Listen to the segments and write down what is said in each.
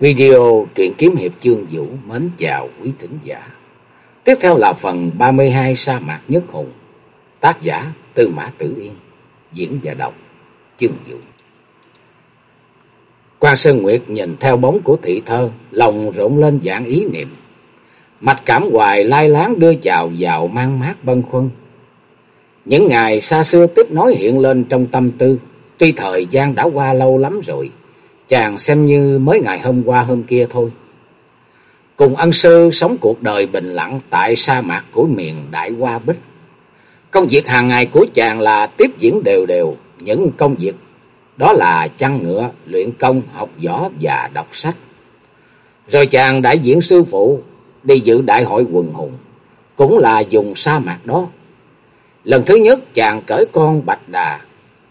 Video truyện kiếm hiệp chương vũ mến chào quý thính giả. Tiếp theo là phần 32 sa mạc nhất hùng. Tác giả Tư Mã Tử Yên. Diễn và đọc chương vũ. Quan Sơn Nguyệt nhìn theo bóng của thị thơ, lòng rộn lên dạng ý niệm. Mạch cảm hoài lai láng đưa chào vào mang mát bân khuân. Những ngày xa xưa tiếp nối hiện lên trong tâm tư, tuy thời gian đã qua lâu lắm rồi chàng xem như mới ngày hôm qua hôm kia thôi. Cùng ân sư sống cuộc đời bình lặng tại sa mạc của miền Đại Hoa Bích. Công việc hàng ngày của chàng là tiếp diễn đều đều những công việc đó là chăn ngựa, luyện công, học võ và đọc sách. Rồi chàng đại diện sư phụ đi dự đại hội quần hùng, cũng là dùng sa mạc đó. Lần thứ nhất chàng cởi con bạch đà,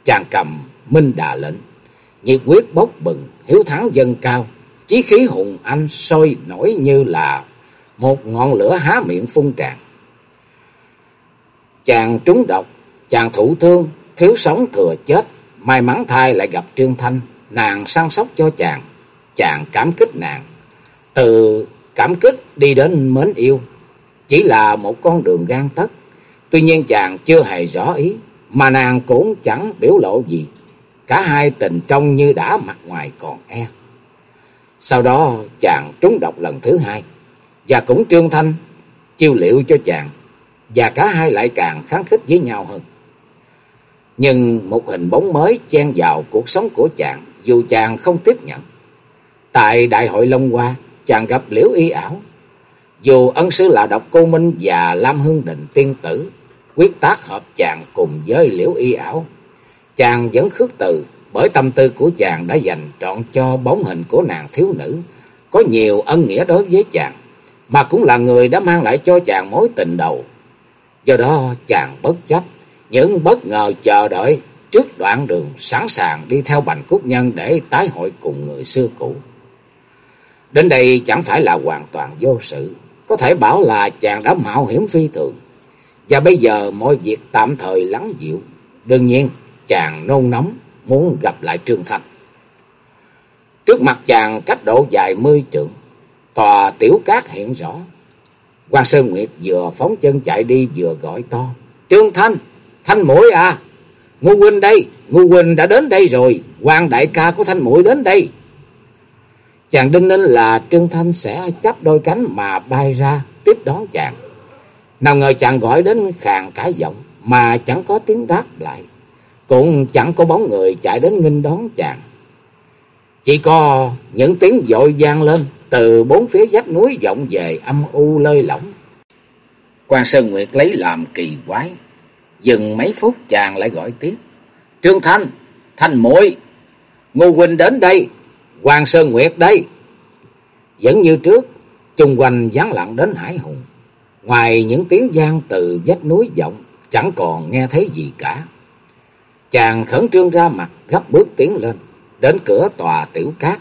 chàng cầm minh đà lệnh nhiệt quyết bốc bừng, hiếu thắng dân cao, chí khí hùng anh sôi nổi như là một ngọn lửa há miệng phun tràn. Chàng trúng độc, chàng thụ thương, thiếu sống thừa chết, may mắn thai lại gặp Trương Thanh, nàng săn sóc cho chàng, chàng cảm kích nàng. Từ cảm kích đi đến mến yêu, chỉ là một con đường gan tất. Tuy nhiên chàng chưa hề rõ ý, mà nàng cũng chẳng biểu lộ gì. Cả hai tình trong như đã mặt ngoài còn e. Sau đó, chàng trúng độc lần thứ hai. Và cũng Trương Thanh chiêu liệu cho chàng. Và cả hai lại càng kháng khích với nhau hơn. Nhưng một hình bóng mới chen vào cuộc sống của chàng. Dù chàng không tiếp nhận. Tại Đại hội Long Hoa, chàng gặp Liễu Y Ảo. Dù ân sư là độc cô Minh và Lam Hương Định tiên tử. Quyết tác hợp chàng cùng với Liễu Y Ảo Chàng vẫn khước từ, bởi tâm tư của chàng đã dành trọn cho bóng hình của nàng thiếu nữ, có nhiều ân nghĩa đối với chàng, mà cũng là người đã mang lại cho chàng mối tình đầu. Do đó chàng bất chấp, những bất ngờ chờ đợi trước đoạn đường sẵn sàng đi theo Bành Cúc Nhân để tái hội cùng người xưa cũ. Đến đây chẳng phải là hoàn toàn vô sự, có thể bảo là chàng đã mạo hiểm phi thường. Và bây giờ mọi việc tạm thời lắng dịu. Đương nhiên, chàng nôn nóng muốn gặp lại Trương Thanh. Trước mặt chàng cách độ dài mươi trượng, tòa tiểu cát hiện rõ. Quan Sơn Nguyệt vừa phóng chân chạy đi vừa gọi to. Trương Thanh, Thanh mũi à, ngô huynh đây, ngô huynh đã đến đây rồi, quan đại ca của Thanh mũi đến đây. Chàng đinh ninh là Trương Thanh sẽ chấp đôi cánh mà bay ra tiếp đón chàng. Nào ngờ chàng gọi đến khàn cả giọng mà chẳng có tiếng đáp lại cũng chẳng có bóng người chạy đến nghênh đón chàng. Chỉ có những tiếng dội vang lên từ bốn phía vách núi vọng về âm u lơi lỏng. Quan Sơn Nguyệt lấy làm kỳ quái, dừng mấy phút chàng lại gọi tiếp. Trương Thanh, Thanh muội Ngô Huynh đến đây, Quan Sơn Nguyệt đây. Vẫn như trước, chung quanh vắng lặng đến hải hùng. Ngoài những tiếng gian từ vách núi vọng, chẳng còn nghe thấy gì cả. Chàng khẩn trương ra mặt gấp bước tiến lên, đến cửa tòa tiểu cát.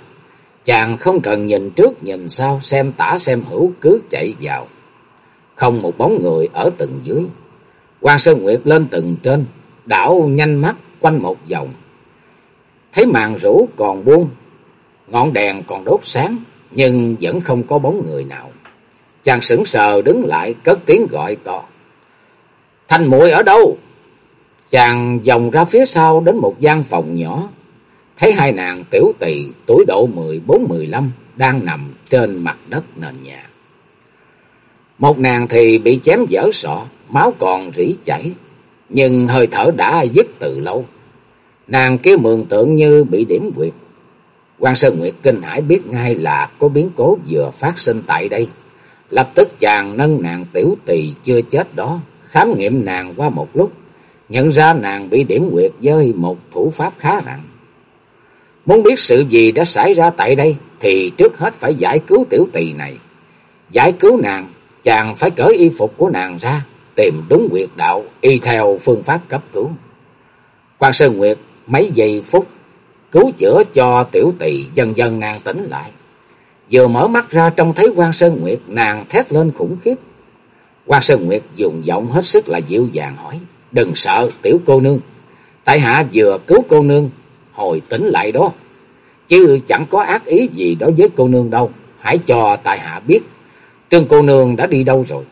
Chàng không cần nhìn trước nhìn sau xem tả xem hữu cứ chạy vào. Không một bóng người ở tầng dưới. Quan Sơn Nguyệt lên tầng trên, đảo nhanh mắt quanh một vòng. Thấy màn rủ còn buông, ngọn đèn còn đốt sáng, nhưng vẫn không có bóng người nào. Chàng sững sờ đứng lại cất tiếng gọi to. Thanh muội ở đâu? Chàng vòng ra phía sau đến một gian phòng nhỏ. Thấy hai nàng tiểu tỳ tuổi độ mười bốn mười lăm đang nằm trên mặt đất nền nhà. Một nàng thì bị chém dở sọ, máu còn rỉ chảy, nhưng hơi thở đã dứt từ lâu. Nàng kia mường tượng như bị điểm quyệt. quan Sơn Nguyệt kinh hãi biết ngay là có biến cố vừa phát sinh tại đây. Lập tức chàng nâng nàng tiểu tỳ chưa chết đó, khám nghiệm nàng qua một lúc nhận ra nàng bị điểm quyệt với một thủ pháp khá nặng. Muốn biết sự gì đã xảy ra tại đây thì trước hết phải giải cứu tiểu tỳ này. Giải cứu nàng, chàng phải cởi y phục của nàng ra, tìm đúng quyệt đạo, y theo phương pháp cấp cứu. Quan Sơn Nguyệt mấy giây phút cứu chữa cho tiểu tỳ dần dần nàng tỉnh lại. Vừa mở mắt ra trông thấy Quan Sơn Nguyệt nàng thét lên khủng khiếp. Quan Sơn Nguyệt dùng giọng hết sức là dịu dàng hỏi. Đừng sợ tiểu cô nương. Tại hạ vừa cứu cô nương. Hồi tỉnh lại đó. chứ chẳng có ác ý gì đối với cô nương đâu. Hãy cho tại hạ biết, Trương cô nương đã đi đâu rồi.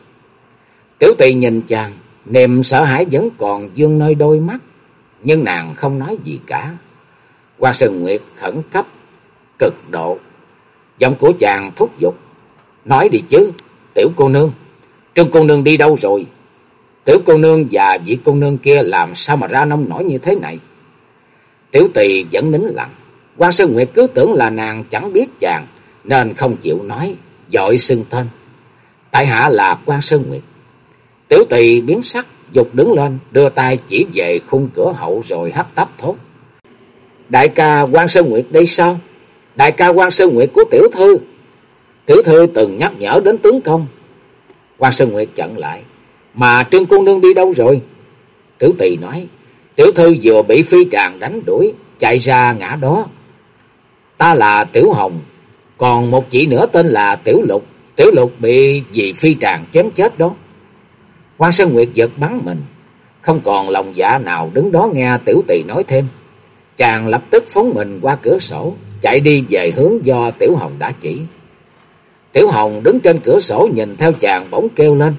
Tiểu tỳ nhìn chàng, niềm sợ hãi vẫn còn dương nơi đôi mắt, nhưng nàng không nói gì cả. Quan Sơn Nguyệt khẩn cấp, cực độ. Giọng của chàng thúc giục, nói đi chứ, tiểu cô nương, Trương cô nương đi đâu rồi? Tiểu cô nương và vị cô nương kia làm sao mà ra nông nổi như thế này? Tiểu tỳ vẫn nín lặng. quan Sơn Nguyệt cứ tưởng là nàng chẳng biết chàng, nên không chịu nói, dội xưng tên. Tại hạ là quan Sơn Nguyệt. Tiểu tỳ biến sắc, dục đứng lên, đưa tay chỉ về khung cửa hậu rồi hấp tấp thốt. Đại ca quan Sơn Nguyệt đây sao? Đại ca quan Sơn Nguyệt của tiểu thư. Tiểu thư từng nhắc nhở đến tướng công. quan Sơn Nguyệt chặn lại. Mà Trương cô nương đi đâu rồi? Tiểu tỳ nói. Tiểu thư vừa bị phi tràng đánh đuổi, chạy ra ngã đó. Ta là Tiểu Hồng, còn một chị nữa tên là Tiểu Lục. Tiểu Lục bị vì phi tràng chém chết đó. Quan Sơn Nguyệt giật bắn mình, không còn lòng dạ nào đứng đó nghe Tiểu Tỳ nói thêm. Chàng lập tức phóng mình qua cửa sổ, chạy đi về hướng do Tiểu Hồng đã chỉ. Tiểu Hồng đứng trên cửa sổ nhìn theo chàng bỗng kêu lên.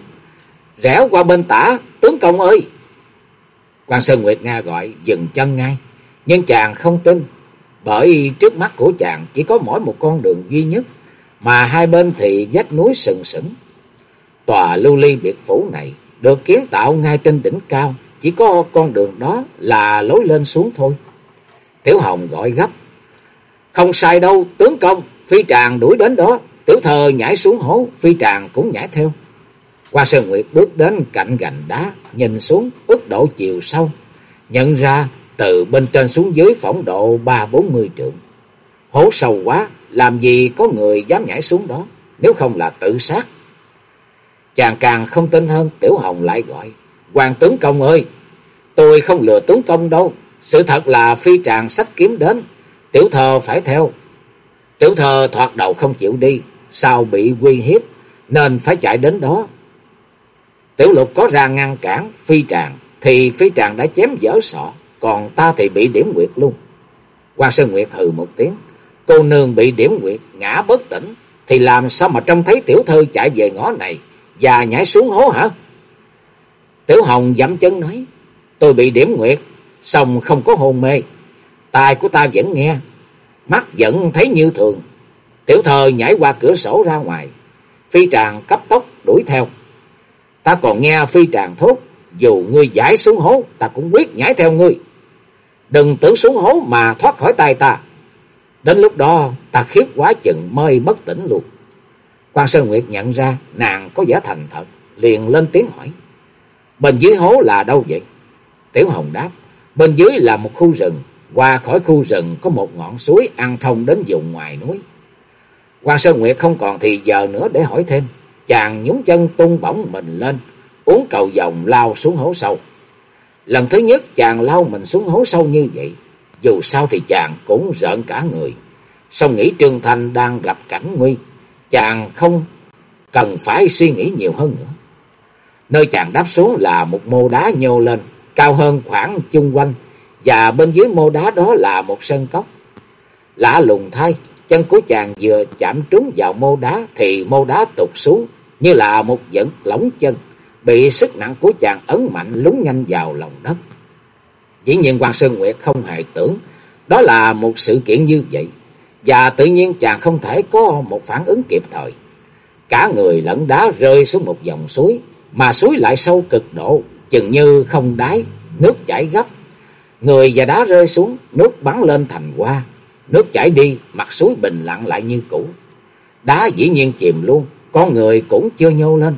Rẽ qua bên tả, tướng công ơi! Quan Sơn Nguyệt Nga gọi, dừng chân ngay. Nhưng chàng không tin, bởi trước mắt của chàng chỉ có mỗi một con đường duy nhất, mà hai bên thì vách núi sừng sững. Tòa lưu ly biệt phủ này được kiến tạo ngay trên đỉnh cao, chỉ có con đường đó là lối lên xuống thôi. Tiểu Hồng gọi gấp. Không sai đâu, tướng công, phi tràng đuổi đến đó, tiểu thờ nhảy xuống hố, phi tràng cũng nhảy theo. Hoa Sơn Nguyệt bước đến cạnh gành đá, nhìn xuống ước độ chiều sâu, nhận ra từ bên trên xuống dưới phỏng độ ba bốn mươi trượng. Hố sâu quá, làm gì có người dám nhảy xuống đó, nếu không là tự sát. Chàng càng không tin hơn, Tiểu Hồng lại gọi, Hoàng tướng công ơi, tôi không lừa tướng công đâu, sự thật là phi tràng sách kiếm đến, tiểu thờ phải theo. Tiểu thờ thoạt đầu không chịu đi, sao bị uy hiếp, nên phải chạy đến đó. Tiểu lục có ra ngăn cản phi tràng, thì phi tràng đã chém dở sọ, còn ta thì bị điểm nguyệt luôn. Quan Sơn Nguyệt hừ một tiếng, cô nương bị điểm nguyệt, ngã bất tỉnh, thì làm sao mà trông thấy tiểu thư chạy về ngõ này, và nhảy xuống hố hả? Tiểu Hồng dậm chân nói, tôi bị điểm nguyệt, xong không có hôn mê. Tai của ta vẫn nghe, mắt vẫn thấy như thường. Tiểu thơ nhảy qua cửa sổ ra ngoài, phi tràng cấp tốc đuổi theo. Ta còn nghe phi tràng thốt, dù ngươi giải xuống hố, ta cũng quyết nhảy theo ngươi. Đừng tưởng xuống hố mà thoát khỏi tay ta. Đến lúc đó, ta khiếp quá chừng mơi bất tỉnh luôn. Quan Sơn Nguyệt nhận ra nàng có vẻ thành thật, liền lên tiếng hỏi. Bên dưới hố là đâu vậy? Tiểu Hồng đáp, bên dưới là một khu rừng, qua khỏi khu rừng có một ngọn suối ăn thông đến vùng ngoài núi. Quan Sơn Nguyệt không còn thì giờ nữa để hỏi thêm, chàng nhúng chân tung bổng mình lên, uống cầu vòng lao xuống hố sâu. Lần thứ nhất chàng lao mình xuống hố sâu như vậy, dù sao thì chàng cũng rợn cả người. Xong nghĩ Trương Thanh đang gặp cảnh nguy, chàng không cần phải suy nghĩ nhiều hơn nữa. Nơi chàng đáp xuống là một mô đá nhô lên, cao hơn khoảng chung quanh, và bên dưới mô đá đó là một sân cốc. Lạ lùng thay, chân của chàng vừa chạm trúng vào mô đá thì mô đá tụt xuống như là một dẫn lỏng chân, bị sức nặng của chàng ấn mạnh lún nhanh vào lòng đất. Dĩ nhiên Hoàng Sơn Nguyệt không hề tưởng đó là một sự kiện như vậy, và tự nhiên chàng không thể có một phản ứng kịp thời. Cả người lẫn đá rơi xuống một dòng suối, mà suối lại sâu cực độ, chừng như không đáy, nước chảy gấp. Người và đá rơi xuống, nước bắn lên thành hoa, nước chảy đi, mặt suối bình lặng lại như cũ. Đá dĩ nhiên chìm luôn, con người cũng chưa nhô lên.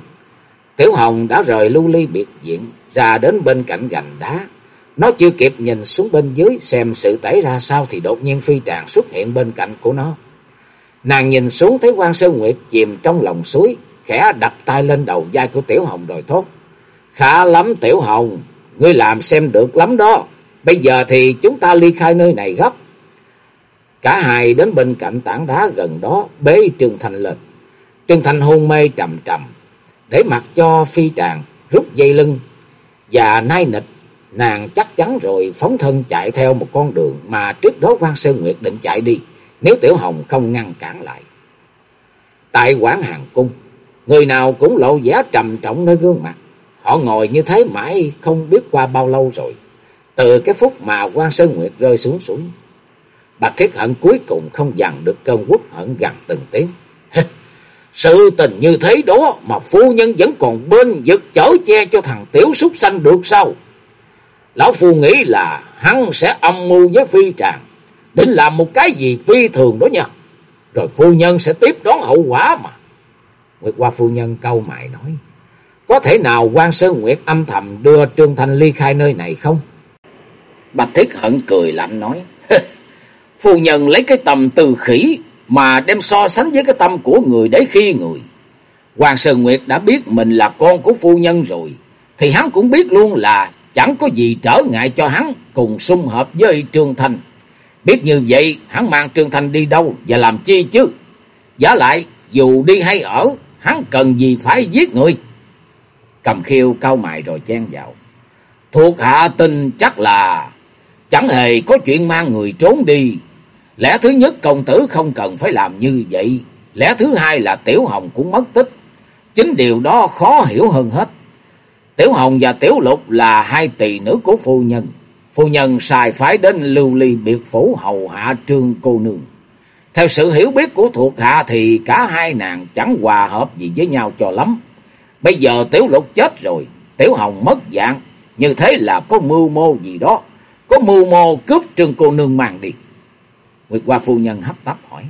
Tiểu Hồng đã rời lưu ly biệt viện, ra đến bên cạnh gành đá. Nó chưa kịp nhìn xuống bên dưới xem sự tẩy ra sao thì đột nhiên phi tràng xuất hiện bên cạnh của nó. Nàng nhìn xuống thấy quan Sơn Nguyệt chìm trong lòng suối, khẽ đập tay lên đầu vai của Tiểu Hồng rồi thốt. Khá lắm Tiểu Hồng, ngươi làm xem được lắm đó. Bây giờ thì chúng ta ly khai nơi này gấp. Cả hai đến bên cạnh tảng đá gần đó bế Trương Thành lên. Trần Thành hôn mê trầm trầm, để mặc cho phi tràng rút dây lưng và nai nịch. Nàng chắc chắn rồi phóng thân chạy theo một con đường mà trước đó quan Sơn Nguyệt định chạy đi. nếu Tiểu Hồng không ngăn cản lại. Tại quán hàng cung, người nào cũng lộ vẻ trầm trọng nơi gương mặt. Họ ngồi như thế mãi không biết qua bao lâu rồi. Từ cái phút mà quan Sơn Nguyệt rơi xuống suối. Bạch Thiết Hận cuối cùng không dằn được cơn quốc hận gần từng tiếng. Sự tình như thế đó mà phu nhân vẫn còn bên giật chở che cho thằng tiểu súc sanh được sao? Lão phu nghĩ là hắn sẽ âm mưu với phi tràng, định làm một cái gì phi thường đó nha. Rồi phu nhân sẽ tiếp đón hậu quả mà. Nguyệt Hoa phu nhân câu mại nói, có thể nào quan Sơn Nguyệt âm thầm đưa Trương Thanh ly khai nơi này không? Bạch Thiết Hận cười lạnh nói, phu nhân lấy cái tầm từ khỉ mà đem so sánh với cái tâm của người để khi người. Hoàng Sơn Nguyệt đã biết mình là con của phu nhân rồi, thì hắn cũng biết luôn là chẳng có gì trở ngại cho hắn cùng xung hợp với Trương Thành. Biết như vậy, hắn mang Trương Thành đi đâu và làm chi chứ? Giả lại, dù đi hay ở, hắn cần gì phải giết người? Cầm khiêu cao mại rồi chen vào. Thuộc hạ tin chắc là chẳng hề có chuyện mang người trốn đi, Lẽ thứ nhất công tử không cần phải làm như vậy. Lẽ thứ hai là Tiểu Hồng cũng mất tích. Chính điều đó khó hiểu hơn hết. Tiểu Hồng và Tiểu Lục là hai tỳ nữ của phu nhân. Phu nhân xài phái đến lưu ly biệt phủ hầu hạ trương cô nương. Theo sự hiểu biết của thuộc hạ thì cả hai nàng chẳng hòa hợp gì với nhau cho lắm. Bây giờ Tiểu Lục chết rồi, Tiểu Hồng mất dạng. Như thế là có mưu mô gì đó. Có mưu mô cướp trương cô nương mang đi. Nguyệt Hoa phu nhân hấp tấp hỏi.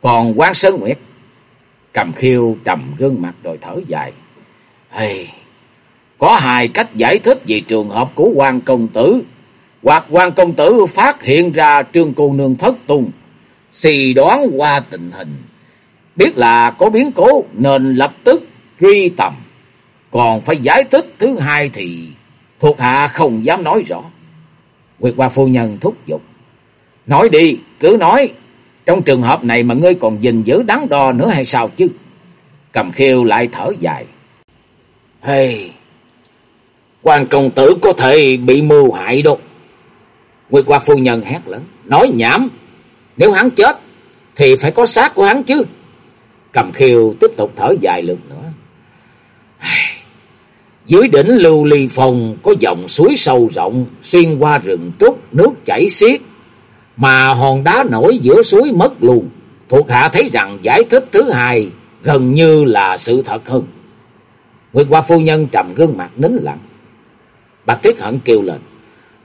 Còn Quán Sơn Nguyệt? Cầm khiêu trầm gương mặt rồi thở dài. Hey, có hai cách giải thích về trường hợp của quan công tử. Hoặc quan công tử phát hiện ra trương cô nương thất tung. Xì đoán qua tình hình. Biết là có biến cố nên lập tức truy tầm. Còn phải giải thích thứ hai thì thuộc hạ không dám nói rõ. Nguyệt Hoa phu nhân thúc giục. Nói đi, cứ nói. Trong trường hợp này mà ngươi còn gìn giữ đắn đo nữa hay sao chứ? Cầm khiêu lại thở dài. Hey, quan công tử có thể bị mưu hại đâu. Nguyệt Hoa phu nhân hét lớn. Nói nhảm, nếu hắn chết thì phải có xác của hắn chứ. Cầm khiêu tiếp tục thở dài lượt nữa. Dưới đỉnh lưu ly phòng có dòng suối sâu rộng, xuyên qua rừng trúc, nước chảy xiết, mà hòn đá nổi giữa suối mất luôn. Thuộc hạ thấy rằng giải thích thứ hai gần như là sự thật hơn. Nguyệt Hoa phu nhân trầm gương mặt nín lặng. Bạch Thiết Hận kêu lên.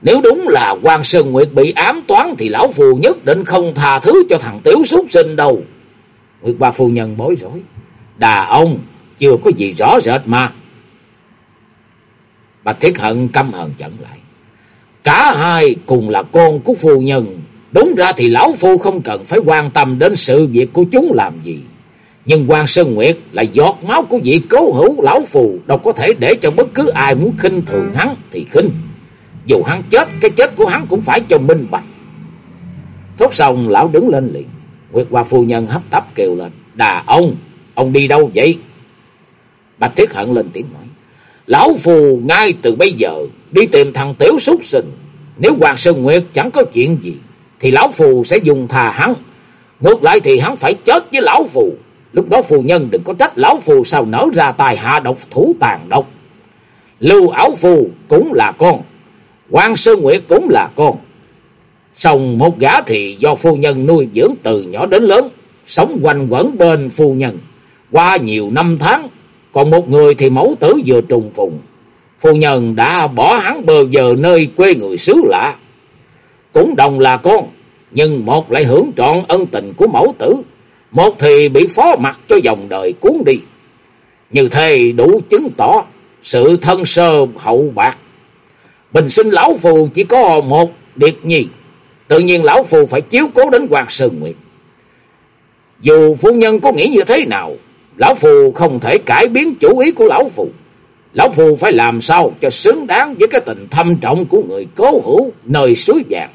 Nếu đúng là quan Sơn Nguyệt bị ám toán thì lão phù nhất định không tha thứ cho thằng tiểu súc sinh đâu. Nguyệt Hoa phu nhân bối rối. Đà ông, chưa có gì rõ rệt mà. Bạch Thiết Hận căm hờn chẳng lại. Cả hai cùng là con của phu nhân Đúng ra thì lão phu không cần phải quan tâm đến sự việc của chúng làm gì. Nhưng quan Sơn Nguyệt là giọt máu của vị cố hữu lão phù, đâu có thể để cho bất cứ ai muốn khinh thường hắn thì khinh. Dù hắn chết, cái chết của hắn cũng phải cho minh bạch. Thốt xong lão đứng lên liền. Nguyệt Hoa phu nhân hấp tấp kêu lên. Đà ông, ông đi đâu vậy? Bạch Thiết Hận lên tiếng nói. Lão phù ngay từ bây giờ đi tìm thằng tiểu súc sinh. Nếu quan Sơn Nguyệt chẳng có chuyện gì thì lão phù sẽ dùng thà hắn. Ngược lại thì hắn phải chết với lão phù. Lúc đó phù nhân đừng có trách lão phù sao nở ra tài hạ độc thủ tàn độc. Lưu ảo phù cũng là con. quan Sơn Nguyệt cũng là con. Xong một gã thì do phu nhân nuôi dưỡng từ nhỏ đến lớn. Sống quanh quẩn bên phu nhân. Qua nhiều năm tháng. Còn một người thì mẫu tử vừa trùng phùng. Phu nhân đã bỏ hắn bờ giờ nơi quê người xứ lạ cũng đồng là con, nhưng một lại hưởng trọn ân tình của mẫu tử, một thì bị phó mặt cho dòng đời cuốn đi. Như thế đủ chứng tỏ sự thân sơ hậu bạc. Bình sinh lão phù chỉ có một điệt nhi, tự nhiên lão phù phải chiếu cố đến Hoàng Sơn Nguyệt. Dù phu nhân có nghĩ như thế nào, lão phù không thể cải biến chủ ý của lão phù. Lão phù phải làm sao cho xứng đáng với cái tình thâm trọng của người cố hữu nơi suối vàng.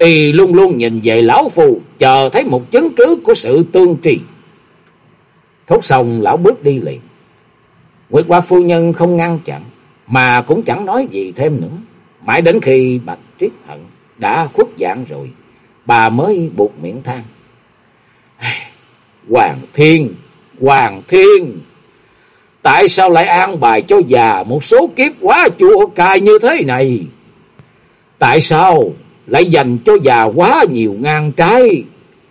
Y luôn luôn nhìn về lão phù, chờ thấy một chứng cứ của sự tương trì. Thốt xong lão bước đi liền. Nguyệt Hoa phu nhân không ngăn chặn, mà cũng chẳng nói gì thêm nữa. Mãi đến khi Bạch Triết Hận đã khuất dạng rồi, bà mới buộc miệng than. Hoàng Thiên, Hoàng Thiên, tại sao lại an bài cho già một số kiếp quá chua cay như thế này? Tại sao lại dành cho già quá nhiều ngang trái?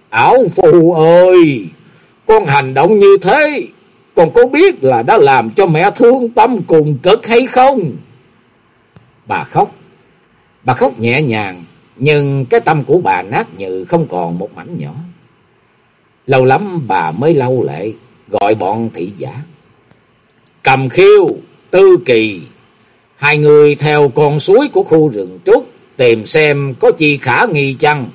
Ảo phù ơi, con hành động như thế, con có biết là đã làm cho mẹ thương tâm cùng cực hay không? Bà khóc, bà khóc nhẹ nhàng, nhưng cái tâm của bà nát như không còn một mảnh nhỏ. Lâu lắm bà mới lâu lệ, gọi bọn thị giả. Cầm khiêu, tư kỳ, hai người theo con suối của khu rừng trúc, tìm xem có chi khả nghi chăng.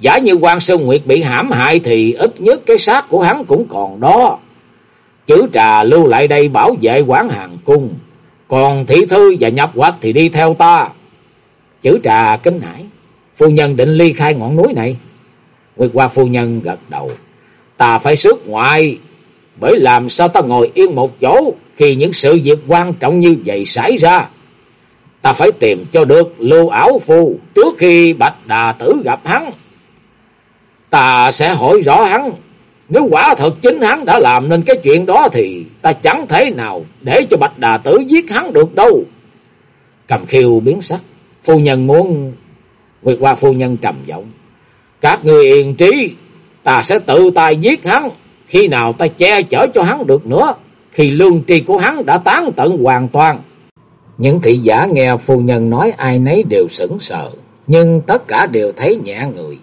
Giả như quan Sơn Nguyệt bị hãm hại thì ít nhất cái xác của hắn cũng còn đó. Chữ trà lưu lại đây bảo vệ quán hàng cung. Còn thị thư và nhập hoạch thì đi theo ta. Chữ trà kinh hãi. Phu nhân định ly khai ngọn núi này. Nguyệt qua phu nhân gật đầu. Ta phải xuất ngoại. Bởi làm sao ta ngồi yên một chỗ khi những sự việc quan trọng như vậy xảy ra. Ta phải tìm cho được lưu ảo phu trước khi Bạch Đà Tử gặp hắn. Ta sẽ hỏi rõ hắn. Nếu quả thật chính hắn đã làm nên cái chuyện đó thì ta chẳng thể nào để cho Bạch Đà Tử giết hắn được đâu. Cầm khiêu biến sắc. Phu nhân muốn... Nguyệt qua phu nhân trầm giọng. Các người yên trí. Ta sẽ tự tay giết hắn. Khi nào ta che chở cho hắn được nữa. Khi lương tri của hắn đã tán tận hoàn toàn. Những thị giả nghe phu nhân nói ai nấy đều sững sờ. Nhưng tất cả đều thấy nhẹ người.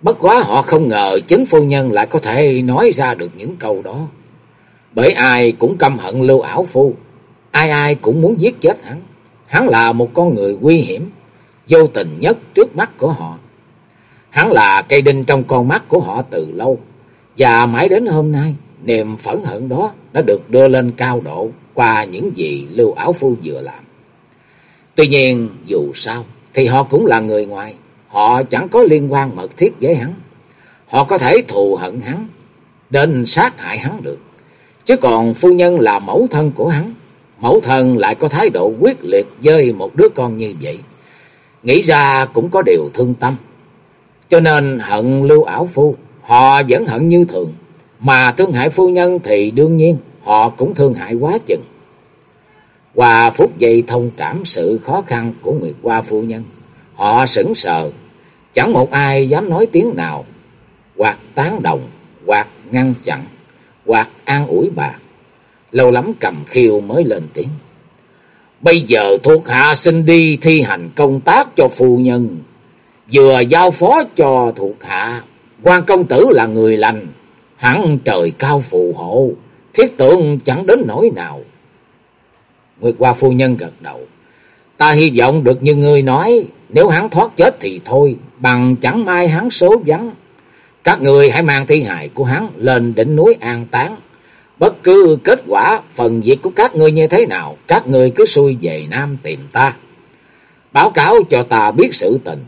Bất quá họ không ngờ chính phu nhân lại có thể nói ra được những câu đó. Bởi ai cũng căm hận lưu ảo phu. Ai ai cũng muốn giết chết hắn. Hắn là một con người nguy hiểm, vô tình nhất trước mắt của họ. Hắn là cây đinh trong con mắt của họ từ lâu. Và mãi đến hôm nay, niềm phẫn hận đó đã được đưa lên cao độ qua những gì lưu ảo phu vừa làm. Tuy nhiên, dù sao, thì họ cũng là người ngoài. Họ chẳng có liên quan mật thiết với hắn. Họ có thể thù hận hắn, đến sát hại hắn được. Chứ còn phu nhân là mẫu thân của hắn. Mẫu thân lại có thái độ quyết liệt với một đứa con như vậy. Nghĩ ra cũng có điều thương tâm. Cho nên hận lưu ảo phu, họ vẫn hận như thường. Mà thương hại phu nhân thì đương nhiên họ cũng thương hại quá chừng. Qua phút giây thông cảm sự khó khăn của người qua phu nhân, họ sững sờ, chẳng một ai dám nói tiếng nào, hoặc tán đồng, hoặc ngăn chặn, hoặc an ủi bà. Lâu lắm cầm khiêu mới lên tiếng. Bây giờ thuộc hạ xin đi thi hành công tác cho phu nhân. Vừa giao phó cho thuộc hạ, quan công tử là người lành, hẳn trời cao phù hộ, thiết tượng chẳng đến nỗi nào. Nguyệt Hoa phu nhân gật đầu. Ta hy vọng được như ngươi nói, nếu hắn thoát chết thì thôi, bằng chẳng may hắn số vắng. Các người hãy mang thi hài của hắn lên đỉnh núi an táng. Bất cứ kết quả phần việc của các ngươi như thế nào, các ngươi cứ xuôi về Nam tìm ta. Báo cáo cho ta biết sự tình.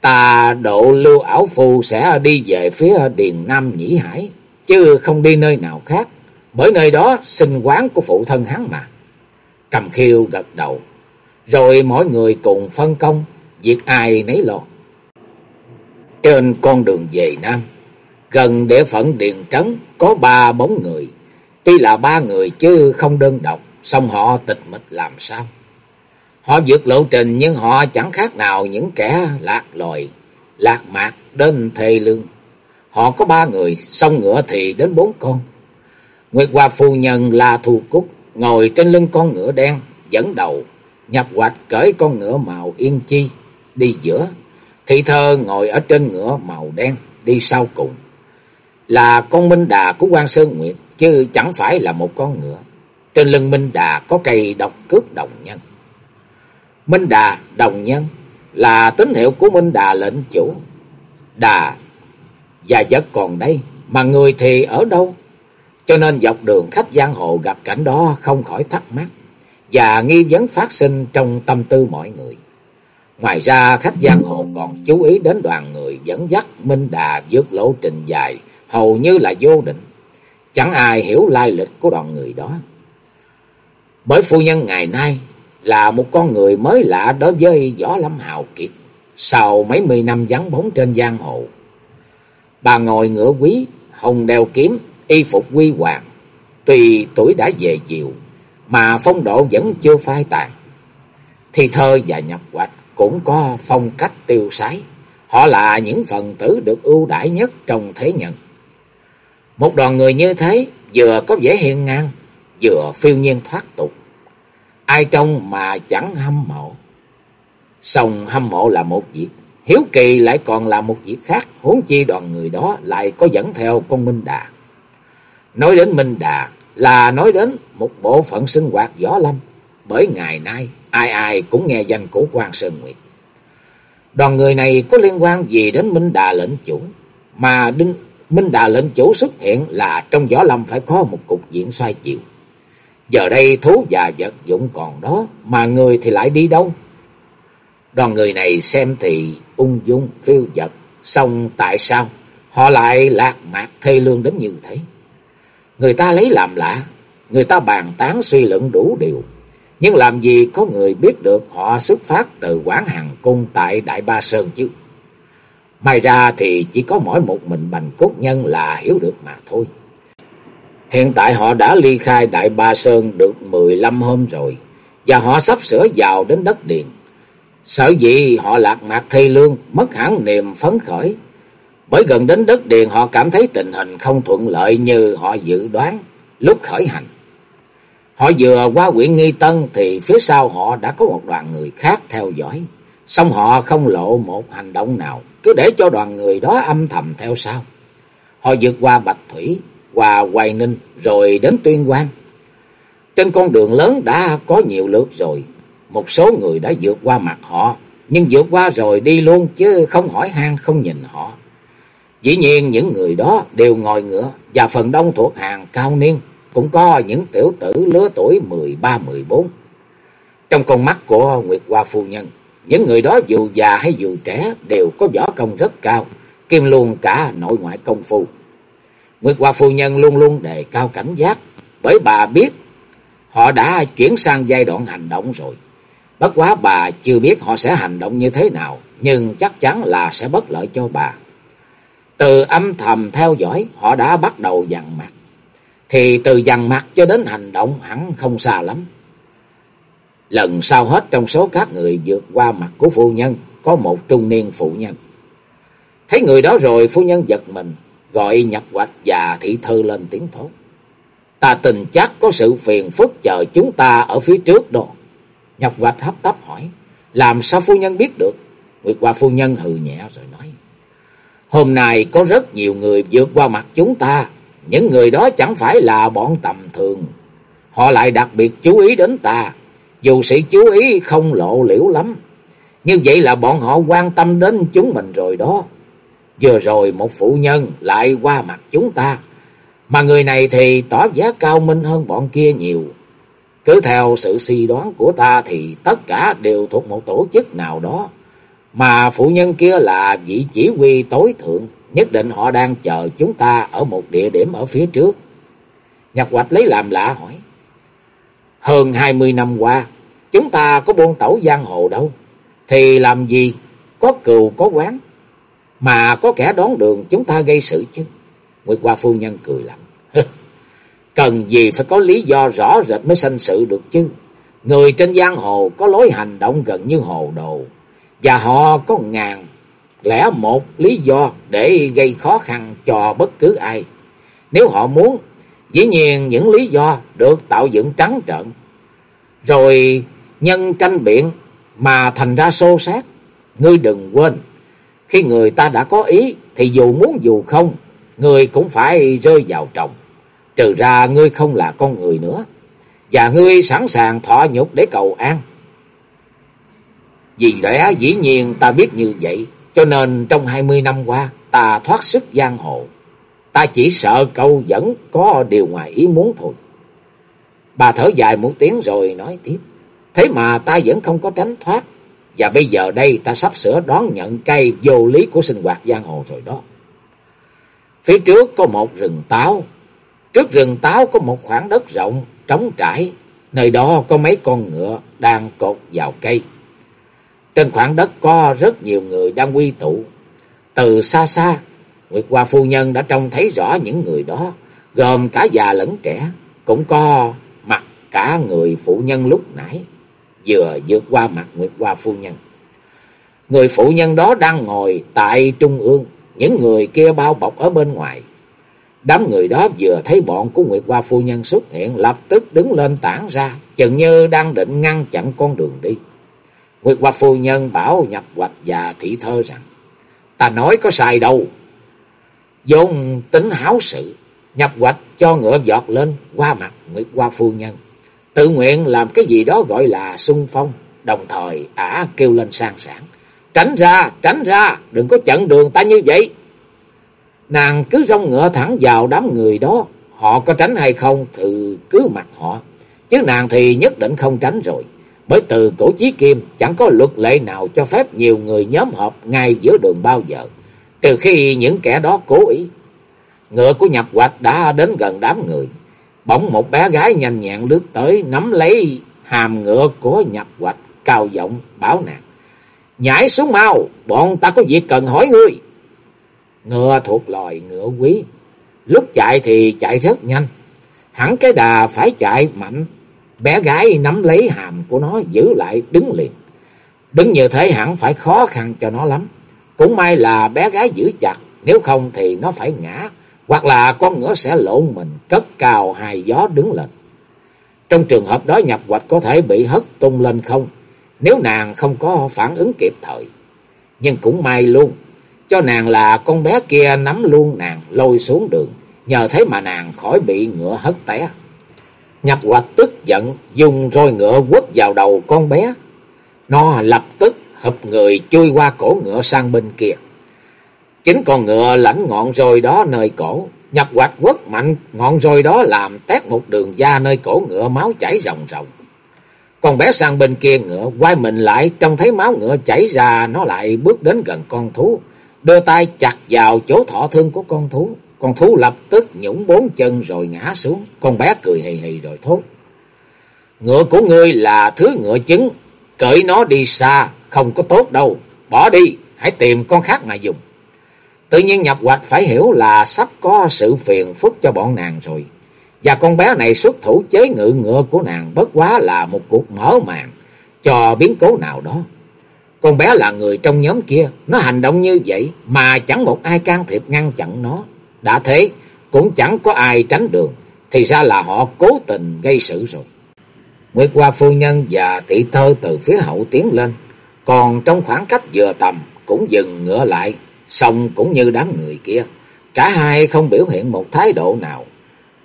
Ta độ lưu ảo phu sẽ đi về phía Điền Nam Nhĩ Hải, chứ không đi nơi nào khác. Bởi nơi đó sinh quán của phụ thân hắn mà. Cầm khiêu gật đầu. Rồi mỗi người cùng phân công, việc ai nấy lo. Trên con đường về Nam, gần địa phận Điền Trấn có ba bóng người. Tuy là ba người chứ không đơn độc, song họ tịch mịch làm sao. Họ vượt lộ trình nhưng họ chẳng khác nào những kẻ lạc lòi, lạc mạc đến thề lương. Họ có ba người, song ngựa thì đến bốn con. Nguyệt Hoa phu nhân là Thu Cúc, ngồi trên lưng con ngựa đen, dẫn đầu, nhập hoạch cởi con ngựa màu yên chi, đi giữa. Thị thơ ngồi ở trên ngựa màu đen, đi sau cùng. Là con Minh Đà của quan Sơn Nguyệt, chứ chẳng phải là một con ngựa. Trên lưng Minh Đà có cây độc cước đồng nhân. Minh Đà, đồng nhân, là tín hiệu của Minh Đà lệnh chủ. Đà và vật còn đây, mà người thì ở đâu? Cho nên dọc đường khách giang hồ gặp cảnh đó không khỏi thắc mắc và nghi vấn phát sinh trong tâm tư mọi người. Ngoài ra khách giang hồ còn chú ý đến đoàn người dẫn dắt Minh Đà vượt lộ trình dài hầu như là vô định. Chẳng ai hiểu lai lịch của đoàn người đó. Bởi phu nhân ngày nay là một con người mới lạ đối với Võ Lâm Hào Kiệt. sau mấy mươi năm vắng bóng trên giang hồ. Bà ngồi ngựa quý, hồng đeo kiếm, y phục quy hoàng. Tuy tuổi đã về chiều, mà phong độ vẫn chưa phai tàn. Thì thơ và nhập hoạch cũng có phong cách tiêu sái. Họ là những phần tử được ưu đãi nhất trong thế nhân. Một đoàn người như thế vừa có vẻ hiền ngang, vừa phiêu nhiên thoát tục. Ai trông mà chẳng hâm mộ. Xong hâm mộ là một việc, hiếu kỳ lại còn là một việc khác, huống chi đoàn người đó lại có dẫn theo con Minh Đà. Nói đến Minh Đà là nói đến một bộ phận sinh hoạt võ lâm, bởi ngày nay ai ai cũng nghe danh của quan Sơn Nguyệt. Đoàn người này có liên quan gì đến Minh Đà lệnh chủ, mà Đinh Minh Đà lệnh chủ xuất hiện là trong võ lâm phải có một cục diện xoay chiều. Giờ đây thú và vật dụng còn đó, mà người thì lại đi đâu? Đoàn người này xem thì ung dung phiêu dật, xong tại sao họ lại lạc mạc thê lương đến như thế? Người ta lấy làm lạ, người ta bàn tán suy luận đủ điều. Nhưng làm gì có người biết được họ xuất phát từ quán hàng cung tại Đại Ba Sơn chứ? May ra thì chỉ có mỗi một mình Bành Cốt Nhân là hiểu được mà thôi. Hiện tại họ đã ly khai Đại Ba Sơn được 15 hôm rồi, và họ sắp sửa vào đến đất điền. Sợ gì họ lạc mạc thây lương, mất hẳn niềm phấn khởi. Bởi gần đến đất điền họ cảm thấy tình hình không thuận lợi như họ dự đoán lúc khởi hành. Họ vừa qua huyện Nghi Tân thì phía sau họ đã có một đoàn người khác theo dõi. Xong họ không lộ một hành động nào, cứ để cho đoàn người đó âm thầm theo sau. Họ vượt qua Bạch Thủy, qua Hoài Ninh rồi đến Tuyên Quang. Trên con đường lớn đã có nhiều lượt rồi, một số người đã vượt qua mặt họ, nhưng vượt qua rồi đi luôn chứ không hỏi han không nhìn họ. Dĩ nhiên những người đó đều ngồi ngựa và phần đông thuộc hàng cao niên, cũng có những tiểu tử lứa tuổi 13-14. Trong con mắt của Nguyệt Hoa Phu Nhân, những người đó dù già hay dù trẻ đều có võ công rất cao, kim luôn cả nội ngoại công phu. Nguyệt Hoa Phu Nhân luôn luôn đề cao cảnh giác, bởi bà biết họ đã chuyển sang giai đoạn hành động rồi. Bất quá bà chưa biết họ sẽ hành động như thế nào, nhưng chắc chắn là sẽ bất lợi cho bà. Từ âm thầm theo dõi, họ đã bắt đầu dằn mặt. Thì từ dằn mặt cho đến hành động hẳn không xa lắm. Lần sau hết trong số các người vượt qua mặt của phu nhân, có một trung niên phụ nhân. Thấy người đó rồi, phu nhân giật mình, gọi nhập hoạch và thị thư lên tiếng thốt. Ta tình chắc có sự phiền phức chờ chúng ta ở phía trước đó. Nhập hoạch hấp tấp hỏi, làm sao phu nhân biết được? Nguyệt Hoa phu nhân hừ nhẹ rồi nói. Hôm nay có rất nhiều người vượt qua mặt chúng ta. Những người đó chẳng phải là bọn tầm thường. Họ lại đặc biệt chú ý đến ta. Dù sự chú ý không lộ liễu lắm. Như vậy là bọn họ quan tâm đến chúng mình rồi đó. Vừa rồi một phụ nhân lại qua mặt chúng ta. Mà người này thì tỏ giá cao minh hơn bọn kia nhiều. Cứ theo sự suy đoán của ta thì tất cả đều thuộc một tổ chức nào đó. Mà phụ nhân kia là vị chỉ huy tối thượng. Nhất định họ đang chờ chúng ta ở một địa điểm ở phía trước. Nhật Hoạch lấy làm lạ hỏi. Hơn hai mươi năm qua, chúng ta có buôn tẩu giang hồ đâu. Thì làm gì có cừu có quán. Mà có kẻ đón đường chúng ta gây sự chứ. Nguyệt Hoa phu nhân cười lạnh. Cần gì phải có lý do rõ rệt mới sanh sự được chứ. Người trên giang hồ có lối hành động gần như hồ đồ. Và họ có ngàn lẽ một lý do để gây khó khăn cho bất cứ ai. Nếu họ muốn, dĩ nhiên những lý do được tạo dựng trắng trợn. Rồi nhân tranh biện mà thành ra xô sát. Ngươi đừng quên, khi người ta đã có ý thì dù muốn dù không, người cũng phải rơi vào trọng. Trừ ra ngươi không là con người nữa. Và ngươi sẵn sàng thọ nhục để cầu an. Vì lẽ dĩ nhiên ta biết như vậy. Cho nên trong hai mươi năm qua, ta thoát sức giang hồ. Ta chỉ sợ câu vẫn có điều ngoài ý muốn thôi. Bà thở dài một tiếng rồi nói tiếp. Thế mà ta vẫn không có tránh thoát. Và bây giờ đây ta sắp sửa đón nhận cây vô lý của sinh hoạt giang hồ rồi đó. Phía trước có một rừng táo. Trước rừng táo có một khoảng đất rộng, trống trải. Nơi đó có mấy con ngựa đang cột vào cây. Trên khoảng đất có rất nhiều người đang quy tụ. Từ xa xa, Nguyệt Hoa phu nhân đã trông thấy rõ những người đó, gồm cả già lẫn trẻ, cũng có mặt cả người phụ nhân lúc nãy, vừa vượt qua mặt Nguyệt Hoa phu nhân. Người phụ nhân đó đang ngồi tại trung ương, những người kia bao bọc ở bên ngoài. Đám người đó vừa thấy bọn của Nguyệt Hoa phu nhân xuất hiện, lập tức đứng lên tản ra, chừng như đang định ngăn chặn con đường đi. Nguyệt Hoa phu nhân bảo nhập hoạch và thị thơ rằng, ta nói có sai đâu. Dùng tính háo sự, nhập hoạch cho ngựa giọt lên qua mặt Nguyệt Hoa phu nhân. Tự nguyện làm cái gì đó gọi là sung phong, đồng thời ả kêu lên sang sản. Tránh ra, tránh ra, đừng có chặn đường ta như vậy. Nàng cứ rong ngựa thẳng vào đám người đó, họ có tránh hay không thì cứ mặc họ. Chứ nàng thì nhất định không tránh rồi. Bởi từ cổ chí kim chẳng có luật lệ nào cho phép nhiều người nhóm họp ngay giữa đường bao giờ. Trừ khi những kẻ đó cố ý. Ngựa của nhập hoạch đã đến gần đám người. Bỗng một bé gái nhanh nhẹn lướt tới nắm lấy hàm ngựa của nhập hoạch cao giọng bảo nàng. Nhảy xuống mau, bọn ta có việc cần hỏi ngươi. Ngựa thuộc loài ngựa quý. Lúc chạy thì chạy rất nhanh. Hẳn cái đà phải chạy mạnh. Bé gái nắm lấy hàm của nó giữ lại đứng liền. Đứng như thế hẳn phải khó khăn cho nó lắm. Cũng may là bé gái giữ chặt. Nếu không thì nó phải ngã. Hoặc là con ngựa sẽ lộn mình cất cao hai gió đứng lên. Trong trường hợp đó nhập hoạch có thể bị hất tung lên không nếu nàng không có phản ứng kịp thời. Nhưng cũng may luôn, cho nàng là con bé kia nắm luôn nàng lôi xuống đường, nhờ thế mà nàng khỏi bị ngựa hất té. Nhập hoạch tức giận, dùng roi ngựa quất vào đầu con bé. Nó lập tức hợp người chui qua cổ ngựa sang bên kia. Chính con ngựa lãnh ngọn roi đó nơi cổ, nhập hoạch quất mạnh ngọn roi đó làm tét một đường da nơi cổ ngựa máu chảy ròng ròng. Con bé sang bên kia ngựa, quay mình lại, trông thấy máu ngựa chảy ra, nó lại bước đến gần con thú, đưa tay chặt vào chỗ thọ thương của con thú. Con thú lập tức nhũng bốn chân rồi ngã xuống, con bé cười hì hì rồi thốt. Ngựa của ngươi là thứ ngựa trứng, cởi nó đi xa, không có tốt đâu, bỏ đi, hãy tìm con khác mà dùng. Tự nhiên nhập hoạch phải hiểu là sắp có sự phiền phức cho bọn nàng rồi. Và con bé này xuất thủ chế ngự ngựa của nàng bất quá là một cuộc mở màn cho biến cố nào đó. Con bé là người trong nhóm kia, nó hành động như vậy mà chẳng một ai can thiệp ngăn chặn nó. Đã thế, cũng chẳng có ai tránh đường, thì ra là họ cố tình gây sự rồi. Nguyệt Hoa phu nhân và thị thơ từ phía hậu tiến lên, còn trong khoảng cách vừa tầm cũng dừng ngựa lại, xong cũng như đám người kia. Cả hai không biểu hiện một thái độ nào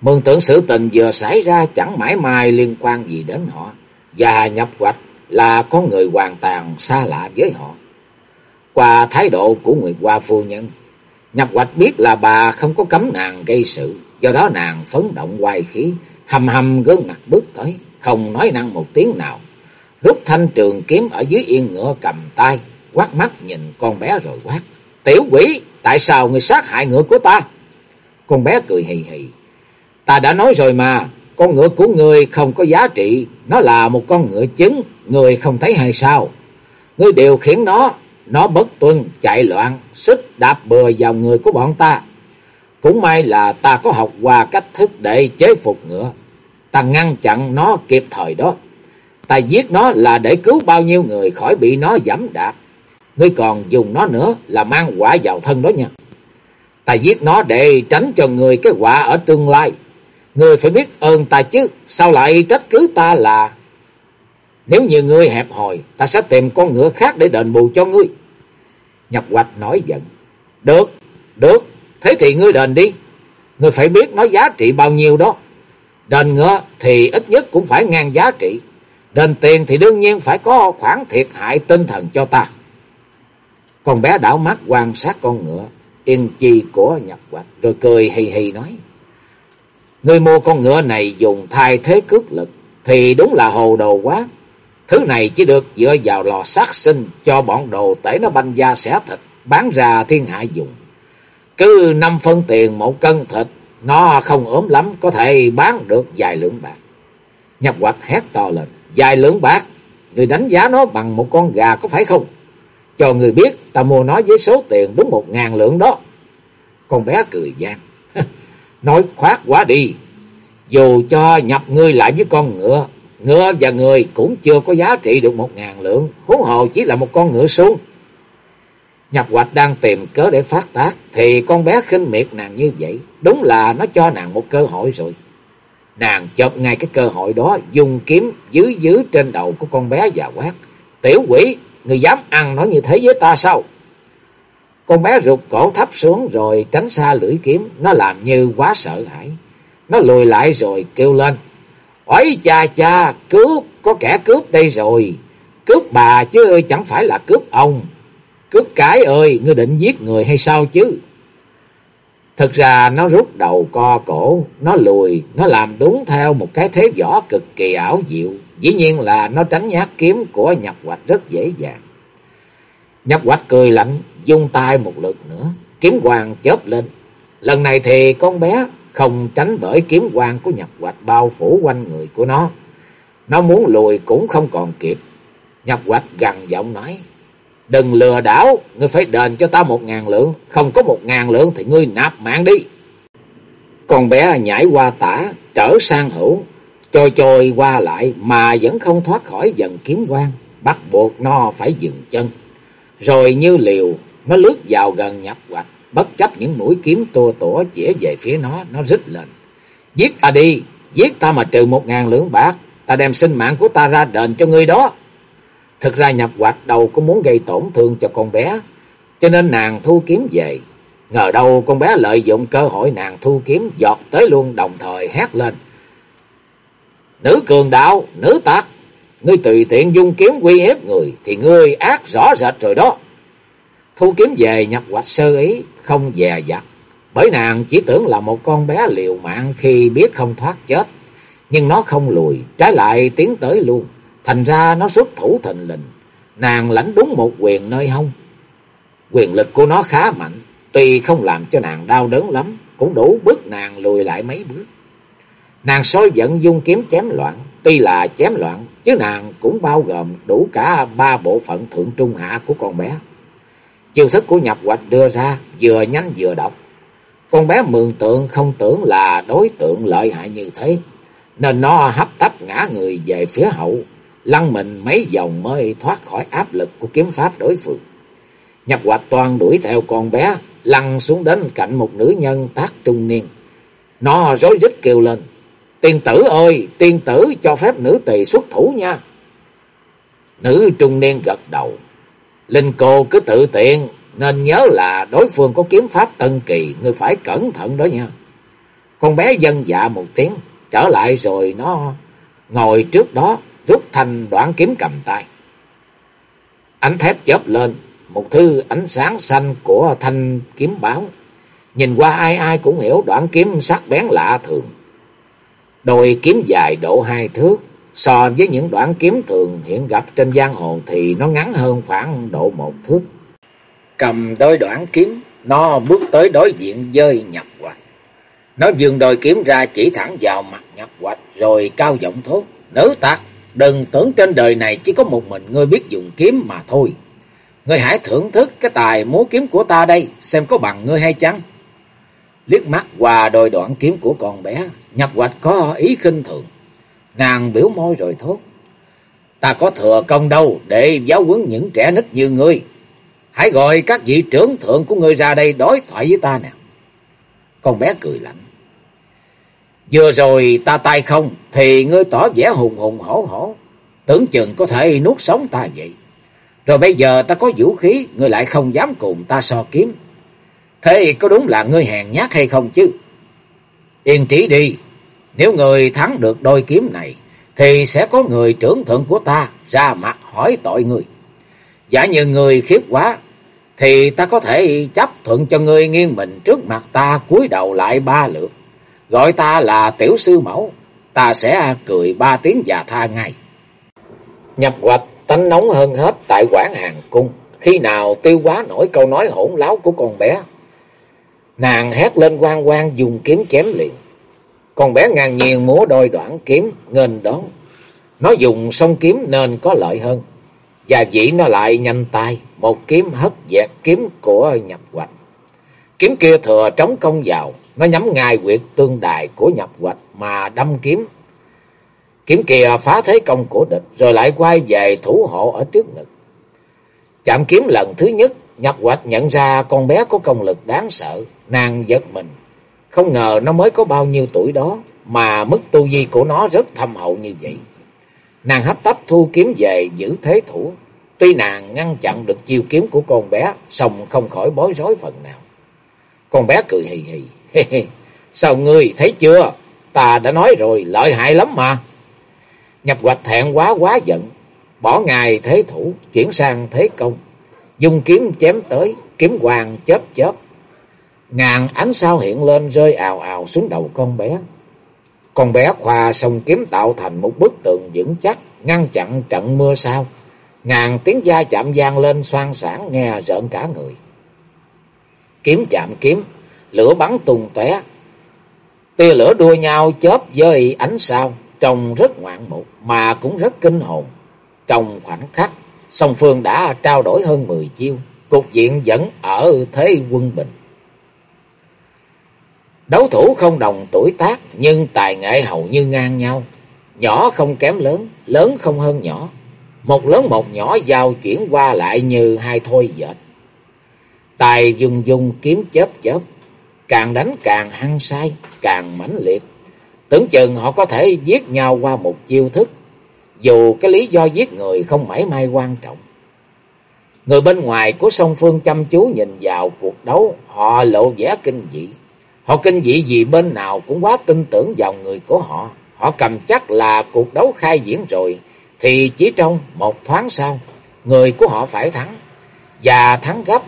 Mường tưởng sự tình vừa xảy ra chẳng mãi mai liên quan gì đến họ. Và nhập hoạch là con người hoàn toàn xa lạ với họ. Qua thái độ của người qua phu nhân, nhập hoạch biết là bà không có cấm nàng gây sự. Do đó nàng phấn động hoài khí, hầm hầm gương mặt bước tới, không nói năng một tiếng nào. Rút thanh trường kiếm ở dưới yên ngựa cầm tay, quát mắt nhìn con bé rồi quát. Tiểu quỷ, tại sao người sát hại ngựa của ta? Con bé cười hì hì, Ta đã nói rồi mà, con ngựa của người không có giá trị, nó là một con ngựa trứng, người không thấy hay sao? Ngươi điều khiển nó, nó bất tuân, chạy loạn, xích đạp bừa vào người của bọn ta. Cũng may là ta có học qua cách thức để chế phục ngựa. Ta ngăn chặn nó kịp thời đó. Ta giết nó là để cứu bao nhiêu người khỏi bị nó giảm đạp. Ngươi còn dùng nó nữa là mang quả vào thân đó nha. Ta giết nó để tránh cho người cái quả ở tương lai. Ngươi phải biết ơn ta chứ, sao lại trách cứ ta là... Nếu như ngươi hẹp hòi, ta sẽ tìm con ngựa khác để đền bù cho ngươi. Nhập hoạch nói giận. Được, được, thế thì ngươi đền đi. Ngươi phải biết nó giá trị bao nhiêu đó. Đền ngựa thì ít nhất cũng phải ngang giá trị. Đền tiền thì đương nhiên phải có khoản thiệt hại tinh thần cho ta. Con bé đảo mắt quan sát con ngựa, yên chi của nhập hoạch, rồi cười hì hì nói. Ngươi mua con ngựa này dùng thay thế cước lực, thì đúng là hồ đồ quá. Thứ này chỉ được dựa vào lò sát sinh cho bọn đồ tể nó banh da xẻ thịt, bán ra thiên hạ dùng. Cứ năm phân tiền một cân thịt, nó không ốm lắm, có thể bán được vài lượng bạc. Nhập hoạch hét to lên. Vài lượng bạc người đánh giá nó bằng một con gà có phải không? Cho người biết, ta mua nó với số tiền đúng một ngàn lượng đó. Con bé cười gian. Nói khoát quá đi. Dù cho nhập ngươi lại với con ngựa, ngựa và người cũng chưa có giá trị được một ngàn lượng. Huống hồ chỉ là một con ngựa xuống. Nhập hoạch đang tìm cớ để phát tác, thì con bé khinh miệt nàng như vậy. Đúng là nó cho nàng một cơ hội rồi. Nàng chộp ngay cái cơ hội đó, dùng kiếm dứ dứ trên đầu của con bé và quát. Tiểu quỷ, người dám ăn nó như thế với ta sao? Con bé rụt cổ thấp xuống rồi tránh xa lưỡi kiếm, nó làm như quá sợ hãi. Nó lùi lại rồi kêu lên. Ôi cha cha, cướp, có kẻ cướp đây rồi. Cướp bà chứ chẳng phải là cướp ông. Cướp cái ơi, ngươi định giết người hay sao chứ? Thực ra nó rút đầu co cổ, nó lùi, nó làm đúng theo một cái thế võ cực kỳ ảo diệu. Dĩ nhiên là nó tránh nhát kiếm của nhập hoạch rất dễ dàng. Nhập hoạch cười lạnh, dung tay một lượt nữa, kiếm quang chớp lên. Lần này thì con bé không tránh bởi kiếm quang của nhập hoạch bao phủ quanh người của nó. Nó muốn lùi cũng không còn kịp. Nhập hoạch gằn giọng nói. Đừng lừa đảo, ngươi phải đền cho ta một ngàn lượng. Không có một ngàn lượng thì ngươi nạp mạng đi. Con bé nhảy qua tả, trở sang hữu, trôi trôi qua lại mà vẫn không thoát khỏi dần kiếm quang, bắt buộc nó phải dừng chân. Rồi như liều, nó lướt vào gần nhập hoạch, bất chấp những mũi kiếm tua tủa chĩa về phía nó, nó rít lên. Giết ta đi, giết ta mà trừ một ngàn lượng bạc, ta đem sinh mạng của ta ra đền cho ngươi đó. Thực ra nhập hoạch đầu cũng muốn gây tổn thương cho con bé, cho nên nàng thu kiếm về. Ngờ đâu con bé lợi dụng cơ hội nàng thu kiếm giọt tới luôn đồng thời hét lên. Nữ cường đạo, nữ tạc, ngươi tùy tiện dung kiếm uy hiếp người thì ngươi ác rõ rệt rồi đó. Thu kiếm về nhập hoạch sơ ý, không dè dặt, bởi nàng chỉ tưởng là một con bé liều mạng khi biết không thoát chết. Nhưng nó không lùi, trái lại tiến tới luôn. Thành ra nó xuất thủ thình lình, nàng lãnh đúng một quyền nơi hông. Quyền lực của nó khá mạnh, tuy không làm cho nàng đau đớn lắm, cũng đủ bước nàng lùi lại mấy bước. Nàng soi giận dung kiếm chém loạn, tuy là chém loạn, chứ nàng cũng bao gồm đủ cả ba bộ phận thượng trung hạ của con bé. Chiêu thức của nhập hoạch đưa ra vừa nhanh vừa độc. Con bé mường tượng không tưởng là đối tượng lợi hại như thế, nên nó hấp tấp ngã người về phía hậu, lăn mình mấy vòng mới thoát khỏi áp lực của kiếm pháp đối phương. Nhập hoạch toàn đuổi theo con bé, lăn xuống đến cạnh một nữ nhân tác trung niên. Nó rối rít kêu lên, tiên tử ơi, tiên tử cho phép nữ tỳ xuất thủ nha. Nữ trung niên gật đầu, Linh cô cứ tự tiện, nên nhớ là đối phương có kiếm pháp tân kỳ, ngươi phải cẩn thận đó nha. Con bé dân dạ một tiếng, trở lại rồi nó ngồi trước đó, rút thành đoạn kiếm cầm tay. Ánh thép chớp lên, một thứ ánh sáng xanh của thanh kiếm báo. Nhìn qua ai ai cũng hiểu đoạn kiếm sắc bén lạ thường. Đôi kiếm dài độ hai thước, so với những đoạn kiếm thường hiện gặp trên giang hồ thì nó ngắn hơn khoảng độ một thước. Cầm đôi đoạn kiếm, nó bước tới đối diện dơi nhập hoạch. Nó dừng đôi kiếm ra chỉ thẳng vào mặt nhập hoạch rồi cao giọng thốt. Nữ tạc, đừng tưởng trên đời này chỉ có một mình ngươi biết dùng kiếm mà thôi. Ngươi hãy thưởng thức cái tài múa kiếm của ta đây, xem có bằng ngươi hay chăng. Liếc mắt qua đôi đoạn kiếm của con bé, nhập hoạch có ý khinh thường. Nàng biểu môi rồi thốt. Ta có thừa công đâu để giáo huấn những trẻ nít như ngươi. Hãy gọi các vị trưởng thượng của ngươi ra đây đối thoại với ta nè. Con bé cười lạnh. Vừa rồi ta tay không thì ngươi tỏ vẻ hùng hùng hổ hổ. Tưởng chừng có thể nuốt sống ta vậy. Rồi bây giờ ta có vũ khí, ngươi lại không dám cùng ta so kiếm. Thế có đúng là ngươi hèn nhát hay không chứ? Yên trí đi, nếu người thắng được đôi kiếm này, thì sẽ có người trưởng thượng của ta ra mặt hỏi tội người. Giả như người khiếp quá, thì ta có thể chấp thuận cho người nghiêng mình trước mặt ta cúi đầu lại ba lượt. Gọi ta là tiểu sư mẫu, ta sẽ cười ba tiếng và tha ngay. Nhập hoạch tánh nóng hơn hết tại quảng hàng cung, khi nào tiêu quá nổi câu nói hỗn láo của con bé. Nàng hét lên quang quang dùng kiếm chém liền. Con bé ngang nhiên múa đôi đoạn kiếm, nghênh đón. Nó dùng song kiếm nên có lợi hơn. Và dĩ nó lại nhanh tay, một kiếm hất dẹt kiếm của nhập hoạch. Kiếm kia thừa trống công vào, nó nhắm ngay quyệt tương đài của nhập hoạch mà đâm kiếm. Kiếm kia phá thế công của địch, rồi lại quay về thủ hộ ở trước ngực. Chạm kiếm lần thứ nhất, nhập hoạch nhận ra con bé có công lực đáng sợ, nàng giật mình. Không ngờ nó mới có bao nhiêu tuổi đó, mà mức tu vi của nó rất thâm hậu như vậy. Nàng hấp tấp thu kiếm về giữ thế thủ. Tuy nàng ngăn chặn được chiêu kiếm của con bé, song không khỏi bối rối phần nào. Con bé cười hì hì. Sao ngươi thấy chưa? Ta đã nói rồi, lợi hại lắm mà. Nhập hoạch thẹn quá quá giận. Bỏ ngài thế thủ, chuyển sang thế công. Dùng kiếm chém tới, kiếm hoàng chớp chớp. Ngàn ánh sao hiện lên rơi ào ào xuống đầu con bé. Con bé khoa sông kiếm tạo thành một bức tường vững chắc, ngăn chặn trận mưa sao. Ngàn tiếng da chạm gian lên xoan sản nghe rợn cả người. Kiếm chạm kiếm, lửa bắn tung tóe. Tia lửa đua nhau chớp với ánh sao, trông rất ngoạn mục mà cũng rất kinh hồn. Trong khoảnh khắc, song phương đã trao đổi hơn 10 chiêu, cục diện vẫn ở thế quân bình. Đấu thủ không đồng tuổi tác nhưng tài nghệ hầu như ngang nhau. Nhỏ không kém lớn, lớn không hơn nhỏ. Một lớn một nhỏ giao chuyển qua lại như hai thôi dệt. Tài dùng dùng kiếm chớp chớp, càng đánh càng hăng say, càng mãnh liệt. Tưởng chừng họ có thể giết nhau qua một chiêu thức, dù cái lý do giết người không mảy may quan trọng. Người bên ngoài của song phương chăm chú nhìn vào cuộc đấu, họ lộ vẻ kinh dị. Họ kinh dị vì bên nào cũng quá tin tưởng vào người của họ. Họ cầm chắc là cuộc đấu khai diễn rồi, thì chỉ trong một thoáng sau, người của họ phải thắng, và thắng gấp.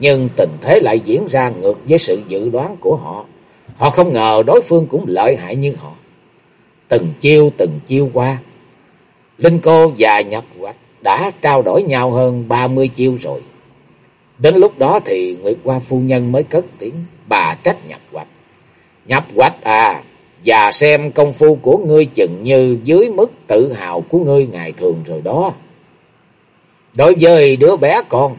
Nhưng tình thế lại diễn ra ngược với sự dự đoán của họ. Họ không ngờ đối phương cũng lợi hại như họ. Từng chiêu từng chiêu qua, Linh Cô và Nhập Hoạch đã trao đổi nhau hơn ba mươi chiêu rồi. Đến lúc đó thì Nguyệt Hoa Phu Nhân mới cất tiếng bà trách nhập hoạch. Nhập hoạch à, và xem công phu của ngươi chừng như dưới mức tự hào của ngươi ngày thường rồi đó. Đối với đứa bé con,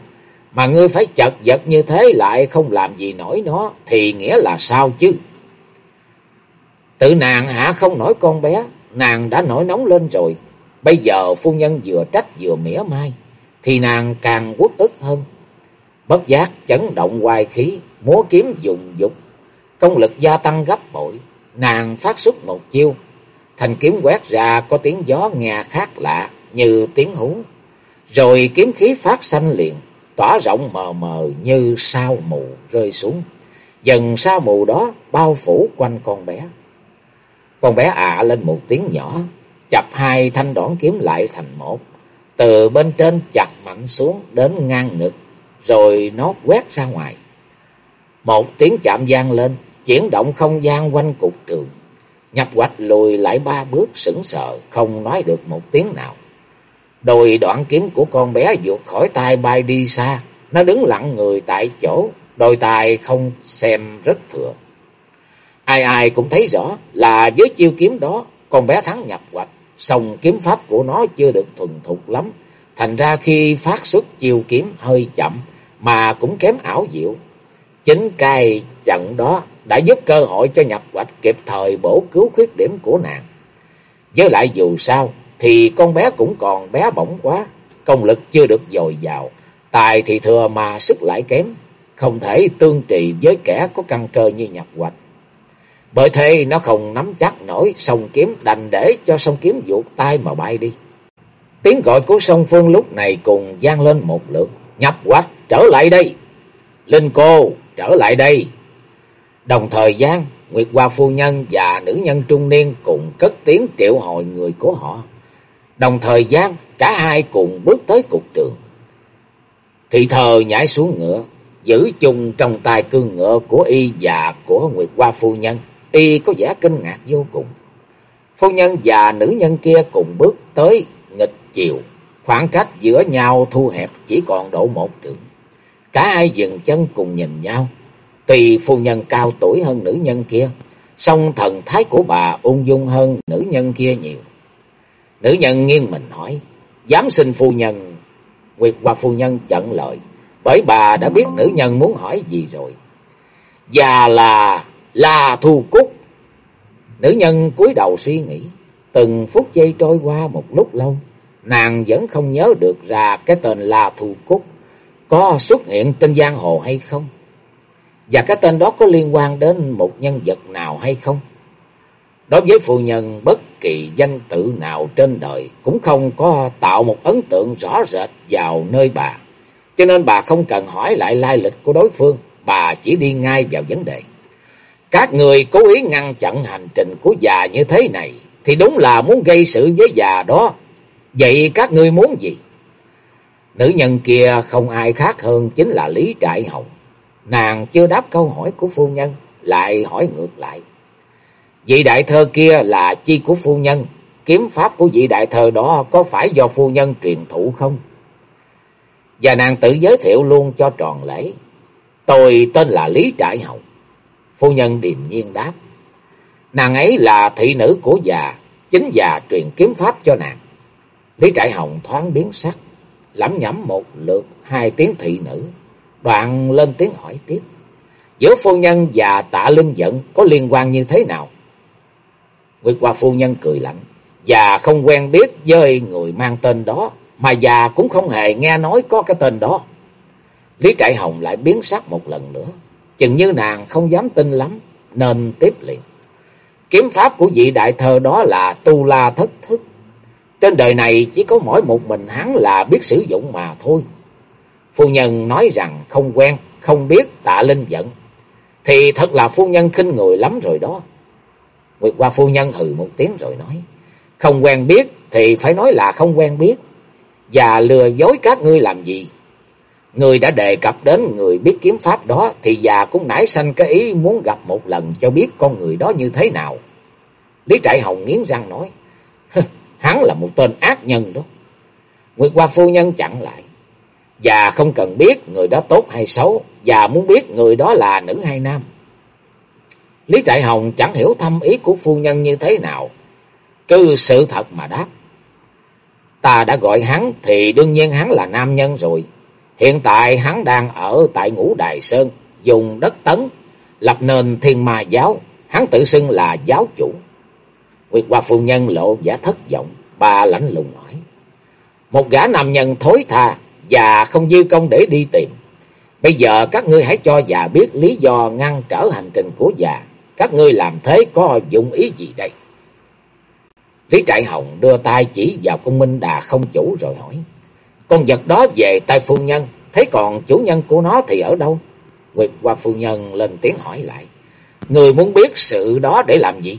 mà ngươi phải chật vật như thế lại không làm gì nổi nó, thì nghĩa là sao chứ? Tự nàng hả không nổi con bé, nàng đã nổi nóng lên rồi. Bây giờ phu nhân vừa trách vừa mỉa mai, thì nàng càng quất ức hơn. Bất giác chấn động hoài khí, múa kiếm dùng dục, công lực gia tăng gấp bội, nàng phát xuất một chiêu, thành kiếm quét ra có tiếng gió nghe khác lạ như tiếng hú, rồi kiếm khí phát xanh liền, tỏa rộng mờ mờ như sao mù rơi xuống, dần sao mù đó bao phủ quanh con bé. Con bé ạ lên một tiếng nhỏ, chập hai thanh đoạn kiếm lại thành một, từ bên trên chặt mạnh xuống đến ngang ngực, rồi nó quét ra ngoài. Một tiếng chạm gian lên, chuyển động không gian quanh cục trường. Nhập hoạch lùi lại ba bước sững sờ, không nói được một tiếng nào. Đôi đoạn kiếm của con bé vượt khỏi tay bay đi xa, nó đứng lặng người tại chỗ, đôi tay không xem rất thừa. Ai ai cũng thấy rõ là với chiêu kiếm đó, con bé thắng nhập hoạch, song kiếm pháp của nó chưa được thuần thục lắm. Thành ra khi phát xuất chiêu kiếm hơi chậm mà cũng kém ảo diệu, Chính cái trận đó đã giúp cơ hội cho nhập hoạch kịp thời bổ cứu khuyết điểm của nàng. Với lại dù sao thì con bé cũng còn bé bỏng quá, công lực chưa được dồi dào, tài thì thừa mà sức lại kém, không thể tương trì với kẻ có căn cơ như nhập hoạch. Bởi thế nó không nắm chắc nổi sông kiếm đành để cho sông kiếm vụt tay mà bay đi. Tiếng gọi của sông Phương lúc này cùng gian lên một lượt. Nhập hoạch trở lại đây. Linh cô trở lại đây. Đồng thời gian, Nguyệt Hoa Phu Nhân và nữ nhân trung niên cùng cất tiếng triệu hồi người của họ. Đồng thời gian, cả hai cùng bước tới cục trường. Thị thờ nhảy xuống ngựa, giữ chung trong tay cương ngựa của y và của Nguyệt Hoa Phu Nhân. Y có vẻ kinh ngạc vô cùng. Phu nhân và nữ nhân kia cùng bước tới nghịch chiều. Khoảng cách giữa nhau thu hẹp chỉ còn độ một trượng. Cả hai dừng chân cùng nhìn nhau. Tùy phu nhân cao tuổi hơn nữ nhân kia, song thần thái của bà ung dung hơn nữ nhân kia nhiều. Nữ nhân nghiêng mình hỏi. Dám xin phu nhân. Nguyệt qua phu nhân chận lời. Bởi bà đã biết nữ nhân muốn hỏi gì rồi. Và là là thu cúc. Nữ nhân cúi đầu suy nghĩ. Từng phút giây trôi qua một lúc lâu. Nàng vẫn không nhớ được ra cái tên là thu cúc. Có xuất hiện trên giang hồ hay không? Và cái tên đó có liên quan đến một nhân vật nào hay không? Đối với phu nhân, bất kỳ danh tự nào trên đời cũng không có tạo một ấn tượng rõ rệt vào nơi bà. Cho nên bà không cần hỏi lại lai lịch của đối phương, bà chỉ đi ngay vào vấn đề. Các người cố ý ngăn chặn hành trình của già như thế này, thì đúng là muốn gây sự với già đó. Vậy các ngươi muốn gì? Nữ nhân kia không ai khác hơn chính là Lý Trại Hồng. Nàng chưa đáp câu hỏi của phu nhân, lại hỏi ngược lại. Vị đại thơ kia là chi của phu nhân, kiếm pháp của vị đại thơ đó có phải do phu nhân truyền thụ không? Và nàng tự giới thiệu luôn cho tròn lễ. Tôi tên là Lý Trại Hồng. Phu nhân điềm nhiên đáp. Nàng ấy là thị nữ của già, chính già truyền kiếm pháp cho nàng. Lý Trại Hồng thoáng biến sắc, lẩm nhẩm một lượt hai tiếng thị nữ, đoạn lên tiếng hỏi tiếp. Giữa phu nhân và tạ linh giận có liên quan như thế nào? Nguyệt Hoa phu nhân cười lạnh. Già không quen biết với người mang tên đó. Mà già cũng không hề nghe nói có cái tên đó. Lý Trại Hồng lại biến sắc một lần nữa. Chừng như nàng không dám tin lắm. Nên tiếp liền. Kiếm pháp của vị đại thơ đó là tu la thất thức. Trên đời này chỉ có mỗi một mình hắn là biết sử dụng mà thôi. Phu nhân nói rằng không quen, không biết tạ linh giận. Thì thật là phu nhân khinh người lắm rồi đó. Nguyệt qua phu nhân hừ một tiếng rồi nói. Không quen biết thì phải nói là không quen biết. Và lừa dối các ngươi làm gì? Người đã đề cập đến người biết kiếm pháp đó thì già cũng nảy sanh cái ý muốn gặp một lần cho biết con người đó như thế nào. Lý Trại Hồng nghiến răng nói. Hắn là một tên ác nhân đó. Nguyệt Hoa phu nhân chặn lại. Và không cần biết người đó tốt hay xấu. Và muốn biết người đó là nữ hay nam. Lý Trại Hồng chẳng hiểu thâm ý của phu nhân như thế nào. Cứ sự thật mà đáp. Ta đã gọi hắn thì đương nhiên hắn là nam nhân rồi. Hiện tại hắn đang ở tại Ngũ Đài Sơn, dùng đất tấn, lập nền thiên ma giáo. Hắn tự xưng là giáo chủ. Nguyệt Hoa phu nhân lộ giả thất vọng, bà lãnh lùng hỏi. Một gã nam nhân thối tha và không dư công để đi tìm. Bây giờ các ngươi hãy cho già biết lý do ngăn trở hành trình của già. Các ngươi làm thế có dụng ý gì đây? Lý Trại Hồng đưa tay chỉ vào con Minh Đà không chủ rồi hỏi. Con vật đó về tay phu nhân, thế còn chủ nhân của nó thì ở đâu? Nguyệt qua phu nhân lên tiếng hỏi lại. Người muốn biết sự đó để làm gì?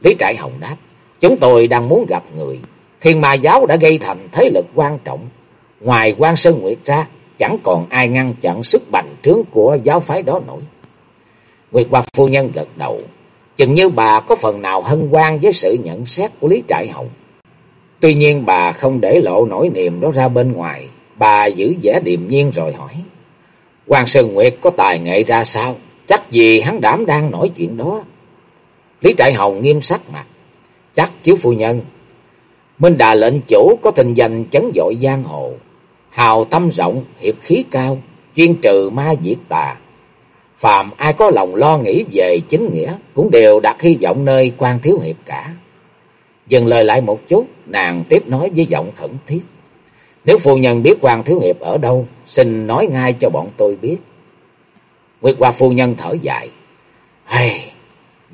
Lý Trại Hồng đáp. Chúng tôi đang muốn gặp người. Thiên ma giáo đã gây thành thế lực quan trọng. Ngoài quan Sơn Nguyệt ra, chẳng còn ai ngăn chặn sức bành trướng của giáo phái đó nổi. Nguyệt Hoa phu nhân gật đầu, chừng như bà có phần nào hân hoan với sự nhận xét của Lý Trại Hồng. Tuy nhiên bà không để lộ nỗi niềm đó ra bên ngoài, bà giữ vẻ điềm nhiên rồi hỏi. Hoàng Sơn Nguyệt có tài nghệ ra sao? Chắc gì hắn đảm đang nói chuyện đó. Lý Trại Hồng nghiêm sắc mặt. Chắc chiếu phu nhân. Minh Đà lệnh chủ có tình danh chấn dội giang hồ. Hào tâm rộng, hiệp khí cao, chuyên trừ ma diệt tà, Phàm ai có lòng lo nghĩ về chính nghĩa cũng đều đặt hy vọng nơi quan thiếu hiệp cả. Dừng lời lại một chút, nàng tiếp nói với giọng khẩn thiết. Nếu phu nhân biết quan thiếu hiệp ở đâu, xin nói ngay cho bọn tôi biết. Nguyệt Hoa phu nhân thở dài. Hay,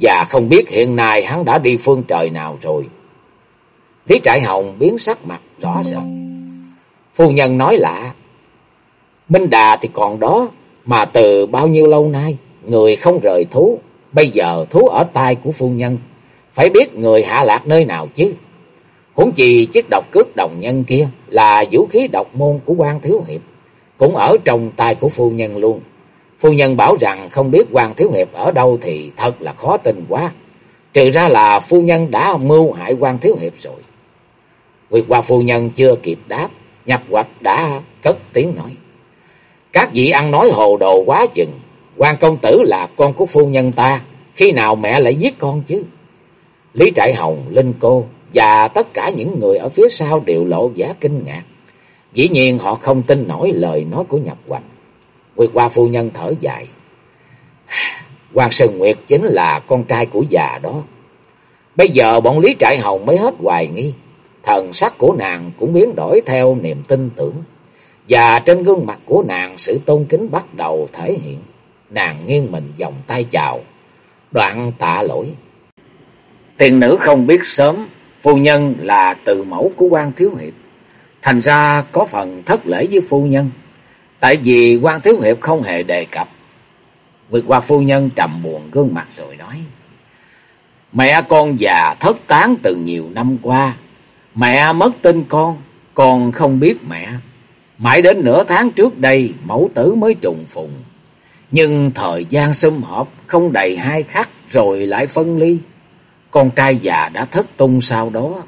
và không biết hiện nay hắn đã đi phương trời nào rồi. Lý Trại Hồng biến sắc mặt rõ ràng. Phu nhân nói lạ. Minh Đà thì còn đó, mà từ bao nhiêu lâu nay, người không rời thú, bây giờ thú ở tay của phu nhân, phải biết người hạ lạc nơi nào chứ. Huống chi chiếc độc cước đồng nhân kia là vũ khí độc môn của quan thiếu hiệp, cũng ở trong tay của phu nhân luôn. Phu nhân bảo rằng không biết quan thiếu hiệp ở đâu thì thật là khó tin quá. Trừ ra là phu nhân đã mưu hại quan thiếu hiệp rồi. Nguyệt Hoa phu nhân chưa kịp đáp, nhập hoạch đã cất tiếng nói. Các vị ăn nói hồ đồ quá chừng. quan công tử là con của phu nhân ta. Khi nào mẹ lại giết con chứ? Lý Trại Hồng, Linh Cô và tất cả những người ở phía sau đều lộ vẻ kinh ngạc. Dĩ nhiên họ không tin nổi lời nói của Nhập Hoành. Nguyệt Hoa phu nhân thở dài. Hoàng Sơn Nguyệt chính là con trai của già đó. Bây giờ bọn Lý Trại Hồng mới hết hoài nghi. Thần sắc của nàng cũng biến đổi theo niềm tin tưởng. Và trên gương mặt của nàng sự tôn kính bắt đầu thể hiện. Nàng nghiêng mình vòng tay chào. Đoạn tạ lỗi. Tiền nữ không biết sớm. Phu nhân là từ mẫu của quan Thiếu Hiệp. Thành ra có phần thất lễ với phu nhân. Tại vì quan Thiếu Hiệp không hề đề cập. Vượt qua phu nhân trầm buồn gương mặt rồi nói. Mẹ con già thất tán từ nhiều năm qua. Mẹ mất tin con, con không biết mẹ. Mãi đến nửa tháng trước đây mẫu tử mới trùng phùng. Nhưng thời gian sum họp không đầy hai khắc rồi lại phân ly. Con trai già đã thất tung sau đó.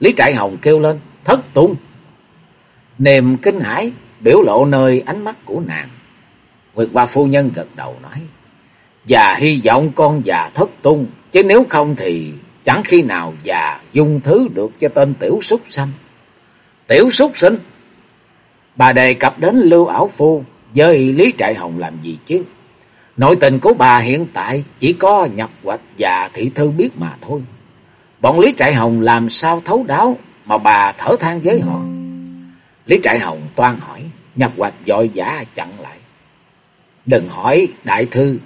Lý Trại Hồng kêu lên, thất tung. Niềm kinh hãi biểu lộ nơi ánh mắt của nàng. Nguyệt Hoa Phu Nhân gật đầu nói, già hy vọng con già thất tung, chứ nếu không thì chẳng khi nào già dung thứ được cho tên tiểu súc sanh. Tiểu súc sinh? Bà đề cập đến Lưu Ảo Phu với Lý Trại Hồng làm gì chứ? Nội tình của bà hiện tại chỉ có nhập hoạch và thị thư biết mà thôi. Bọn Lý Trại Hồng làm sao thấu đáo mà bà thở than với họ. Lý Trại Hồng toan hỏi, nhập hoạch dội giả chặn lại. Đừng hỏi đại thư,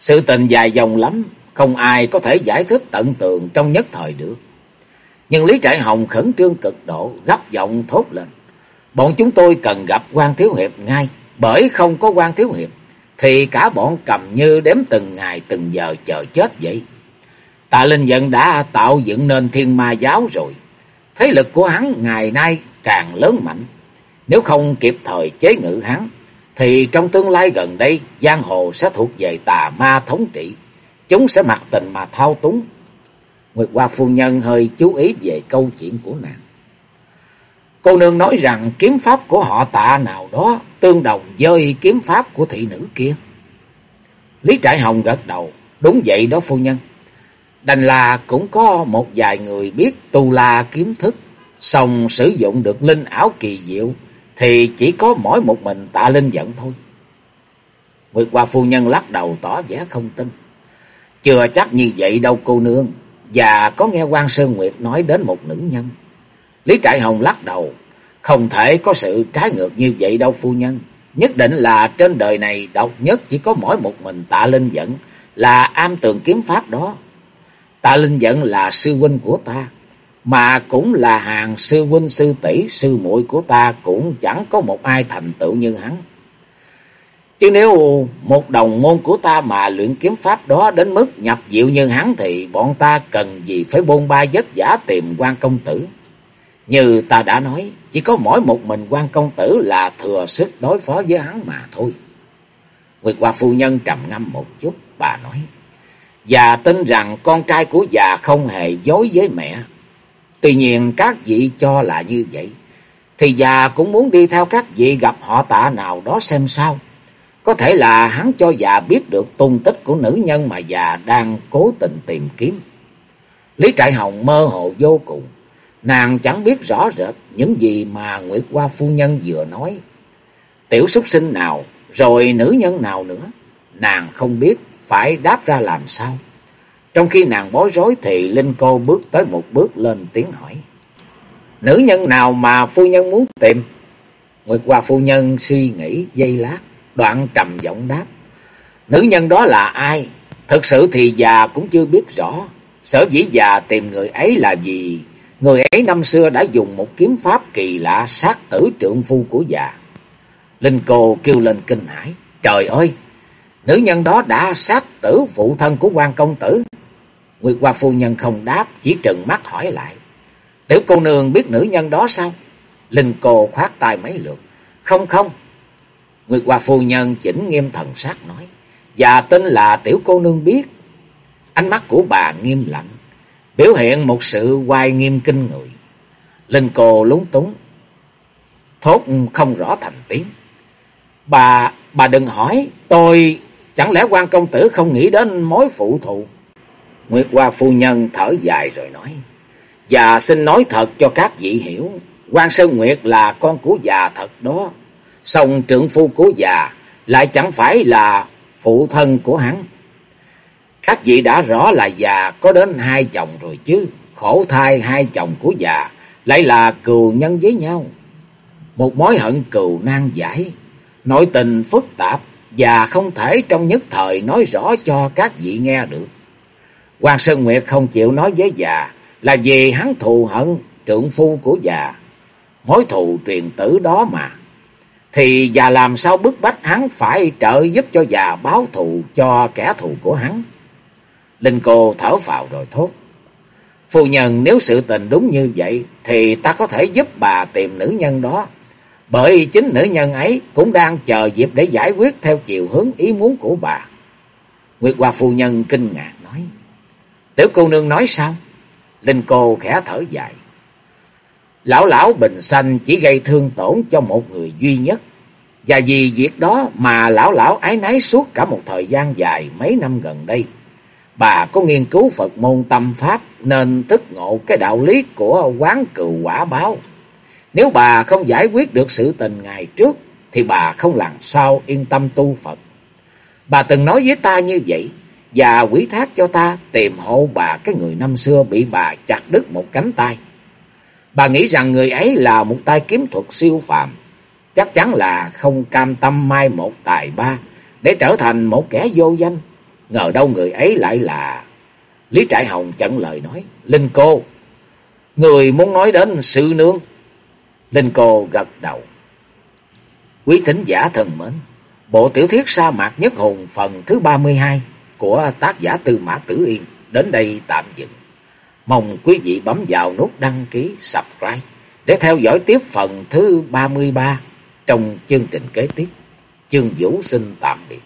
sự tình dài dòng lắm, không ai có thể giải thích tận tường trong nhất thời được. Nhưng Lý Trại Hồng khẩn trương cực độ, gấp giọng thốt lên. Bọn chúng tôi cần gặp quan Thiếu Hiệp ngay, bởi không có quan Thiếu Hiệp, thì cả bọn cầm như đếm từng ngày từng giờ chờ chết vậy. Tạ Linh Dận đã tạo dựng nên thiên ma giáo rồi. Thế lực của hắn ngày nay càng lớn mạnh. Nếu không kịp thời chế ngự hắn, thì trong tương lai gần đây, giang hồ sẽ thuộc về tà ma thống trị. Chúng sẽ mặc tình mà thao túng. Nguyệt Hoa Phu Nhân hơi chú ý về câu chuyện của nàng. Cô nương nói rằng kiếm pháp của họ tạ nào đó tương đồng với kiếm pháp của thị nữ kia. Lý Trại Hồng gật đầu, đúng vậy đó phu nhân. Đành là cũng có một vài người biết tu la kiếm thức, xong sử dụng được linh ảo kỳ diệu, thì chỉ có mỗi một mình tạ linh giận thôi. Nguyệt Hoa phu nhân lắc đầu tỏ vẻ không tin. Chưa chắc như vậy đâu cô nương, và có nghe quan Sơn Nguyệt nói đến một nữ nhân. Lý Trại Hồng lắc đầu, không thể có sự trái ngược như vậy đâu phu nhân. Nhất định là trên đời này độc nhất chỉ có mỗi một mình tạ linh dẫn là am tường kiếm pháp đó. Tạ linh dẫn là sư huynh của ta, mà cũng là hàng sư huynh sư tỷ sư muội của ta cũng chẳng có một ai thành tựu như hắn. Chứ nếu một đồng môn của ta mà luyện kiếm pháp đó đến mức nhập diệu như hắn thì bọn ta cần gì phải bôn ba vất giả tìm quan công tử. Như ta đã nói, chỉ có mỗi một mình quan công tử là thừa sức đối phó với hắn mà thôi. Nguyệt Hoa phu nhân trầm ngâm một chút, bà nói. Và tin rằng con trai của già không hề dối với mẹ. Tuy nhiên các vị cho là như vậy. Thì già cũng muốn đi theo các vị gặp họ tạ nào đó xem sao. Có thể là hắn cho già biết được tung tích của nữ nhân mà già đang cố tình tìm kiếm. Lý Trại Hồng mơ hồ vô cùng. Nàng chẳng biết rõ rệt những gì mà Nguyệt Hoa Phu Nhân vừa nói. Tiểu súc sinh nào, rồi nữ nhân nào nữa. Nàng không biết phải đáp ra làm sao. Trong khi nàng bối rối thì Linh Cô bước tới một bước lên tiếng hỏi. Nữ nhân nào mà phu nhân muốn tìm? Nguyệt Hoa Phu Nhân suy nghĩ giây lát, đoạn trầm giọng đáp. Nữ nhân đó là ai? Thực sự thì già cũng chưa biết rõ. Sở dĩ già tìm người ấy là vì Người ấy năm xưa đã dùng một kiếm pháp kỳ lạ sát tử trượng phu của già. Linh cô kêu lên kinh hãi. Trời ơi! Nữ nhân đó đã sát tử phụ thân của quan công tử. Nguyệt Hoa phu nhân không đáp, chỉ trừng mắt hỏi lại. Tiểu cô nương biết nữ nhân đó sao? Linh cô khoát tay mấy lượt. Không không. Nguyệt Hoa phu nhân chỉnh nghiêm thần sắc nói. Và tin là tiểu cô nương biết. Ánh mắt của bà nghiêm lạnh biểu hiện một sự hoài nghiêm kinh người. Linh cô lúng túng, thốt không rõ thành tiếng. Bà, bà đừng hỏi, tôi, chẳng lẽ quan công tử không nghĩ đến mối phụ thuộc Nguyệt Hoa phu nhân thở dài rồi nói, Già xin nói thật cho các vị hiểu, quan Sơn Nguyệt là con của già thật đó. Song Trưởng phu của già lại chẳng phải là phụ thân của hắn. Các vị đã rõ là già có đến hai chồng rồi chứ, khổ thai hai chồng của già lại là cừu nhân với nhau. Một mối hận cừu nan giải, nội tình phức tạp và không thể trong nhất thời nói rõ cho các vị nghe được. Hoàng Sơn Nguyệt không chịu nói với già, là vì hắn thù hận trượng phu của già. Mối thù truyền tử đó mà. Thì già làm sao bức bách hắn phải trợ giúp cho già báo thù cho kẻ thù của hắn. Linh cô thở phào rồi thốt. Phu nhân, nếu sự tình đúng như vậy, thì ta có thể giúp bà tìm nữ nhân đó. Bởi chính nữ nhân ấy cũng đang chờ dịp để giải quyết theo chiều hướng ý muốn của bà. Nguyệt Hoa phu nhân kinh ngạc nói. Tiểu cô nương nói sao? Linh cô khẽ thở dài. Lão lão bình xanh chỉ gây thương tổn cho một người duy nhất. Và vì việc đó mà lão lão ái nái suốt cả một thời gian dài mấy năm gần đây. Bà có nghiên cứu Phật môn tâm pháp nên thức ngộ cái đạo lý của quán cừu quả báo. Nếu bà không giải quyết được sự tình ngày trước, thì bà không làm sao yên tâm tu Phật. Bà từng nói với ta như vậy và quỷ thác cho ta tìm hộ bà cái người năm xưa bị bà chặt đứt một cánh tay. Bà nghĩ rằng người ấy là một tay kiếm thuật siêu phàm, chắc chắn là không cam tâm mai một tài ba để trở thành một kẻ vô danh. Ngờ đâu người ấy lại là... Lý Trại Hồng chận lời nói, Linh cô, người muốn nói đến sự nương. Linh cô gật đầu. Quý thính giả thần mến, bộ tiểu thuyết sa mạc nhất hùng phần thứ 32 của tác giả Tư Mã Tử Yên đến đây tạm dừng. Mong quý vị bấm vào nút đăng ký, subscribe để theo dõi tiếp phần thứ 33 trong chương trình kế tiếp. Chương Vũ xin tạm biệt.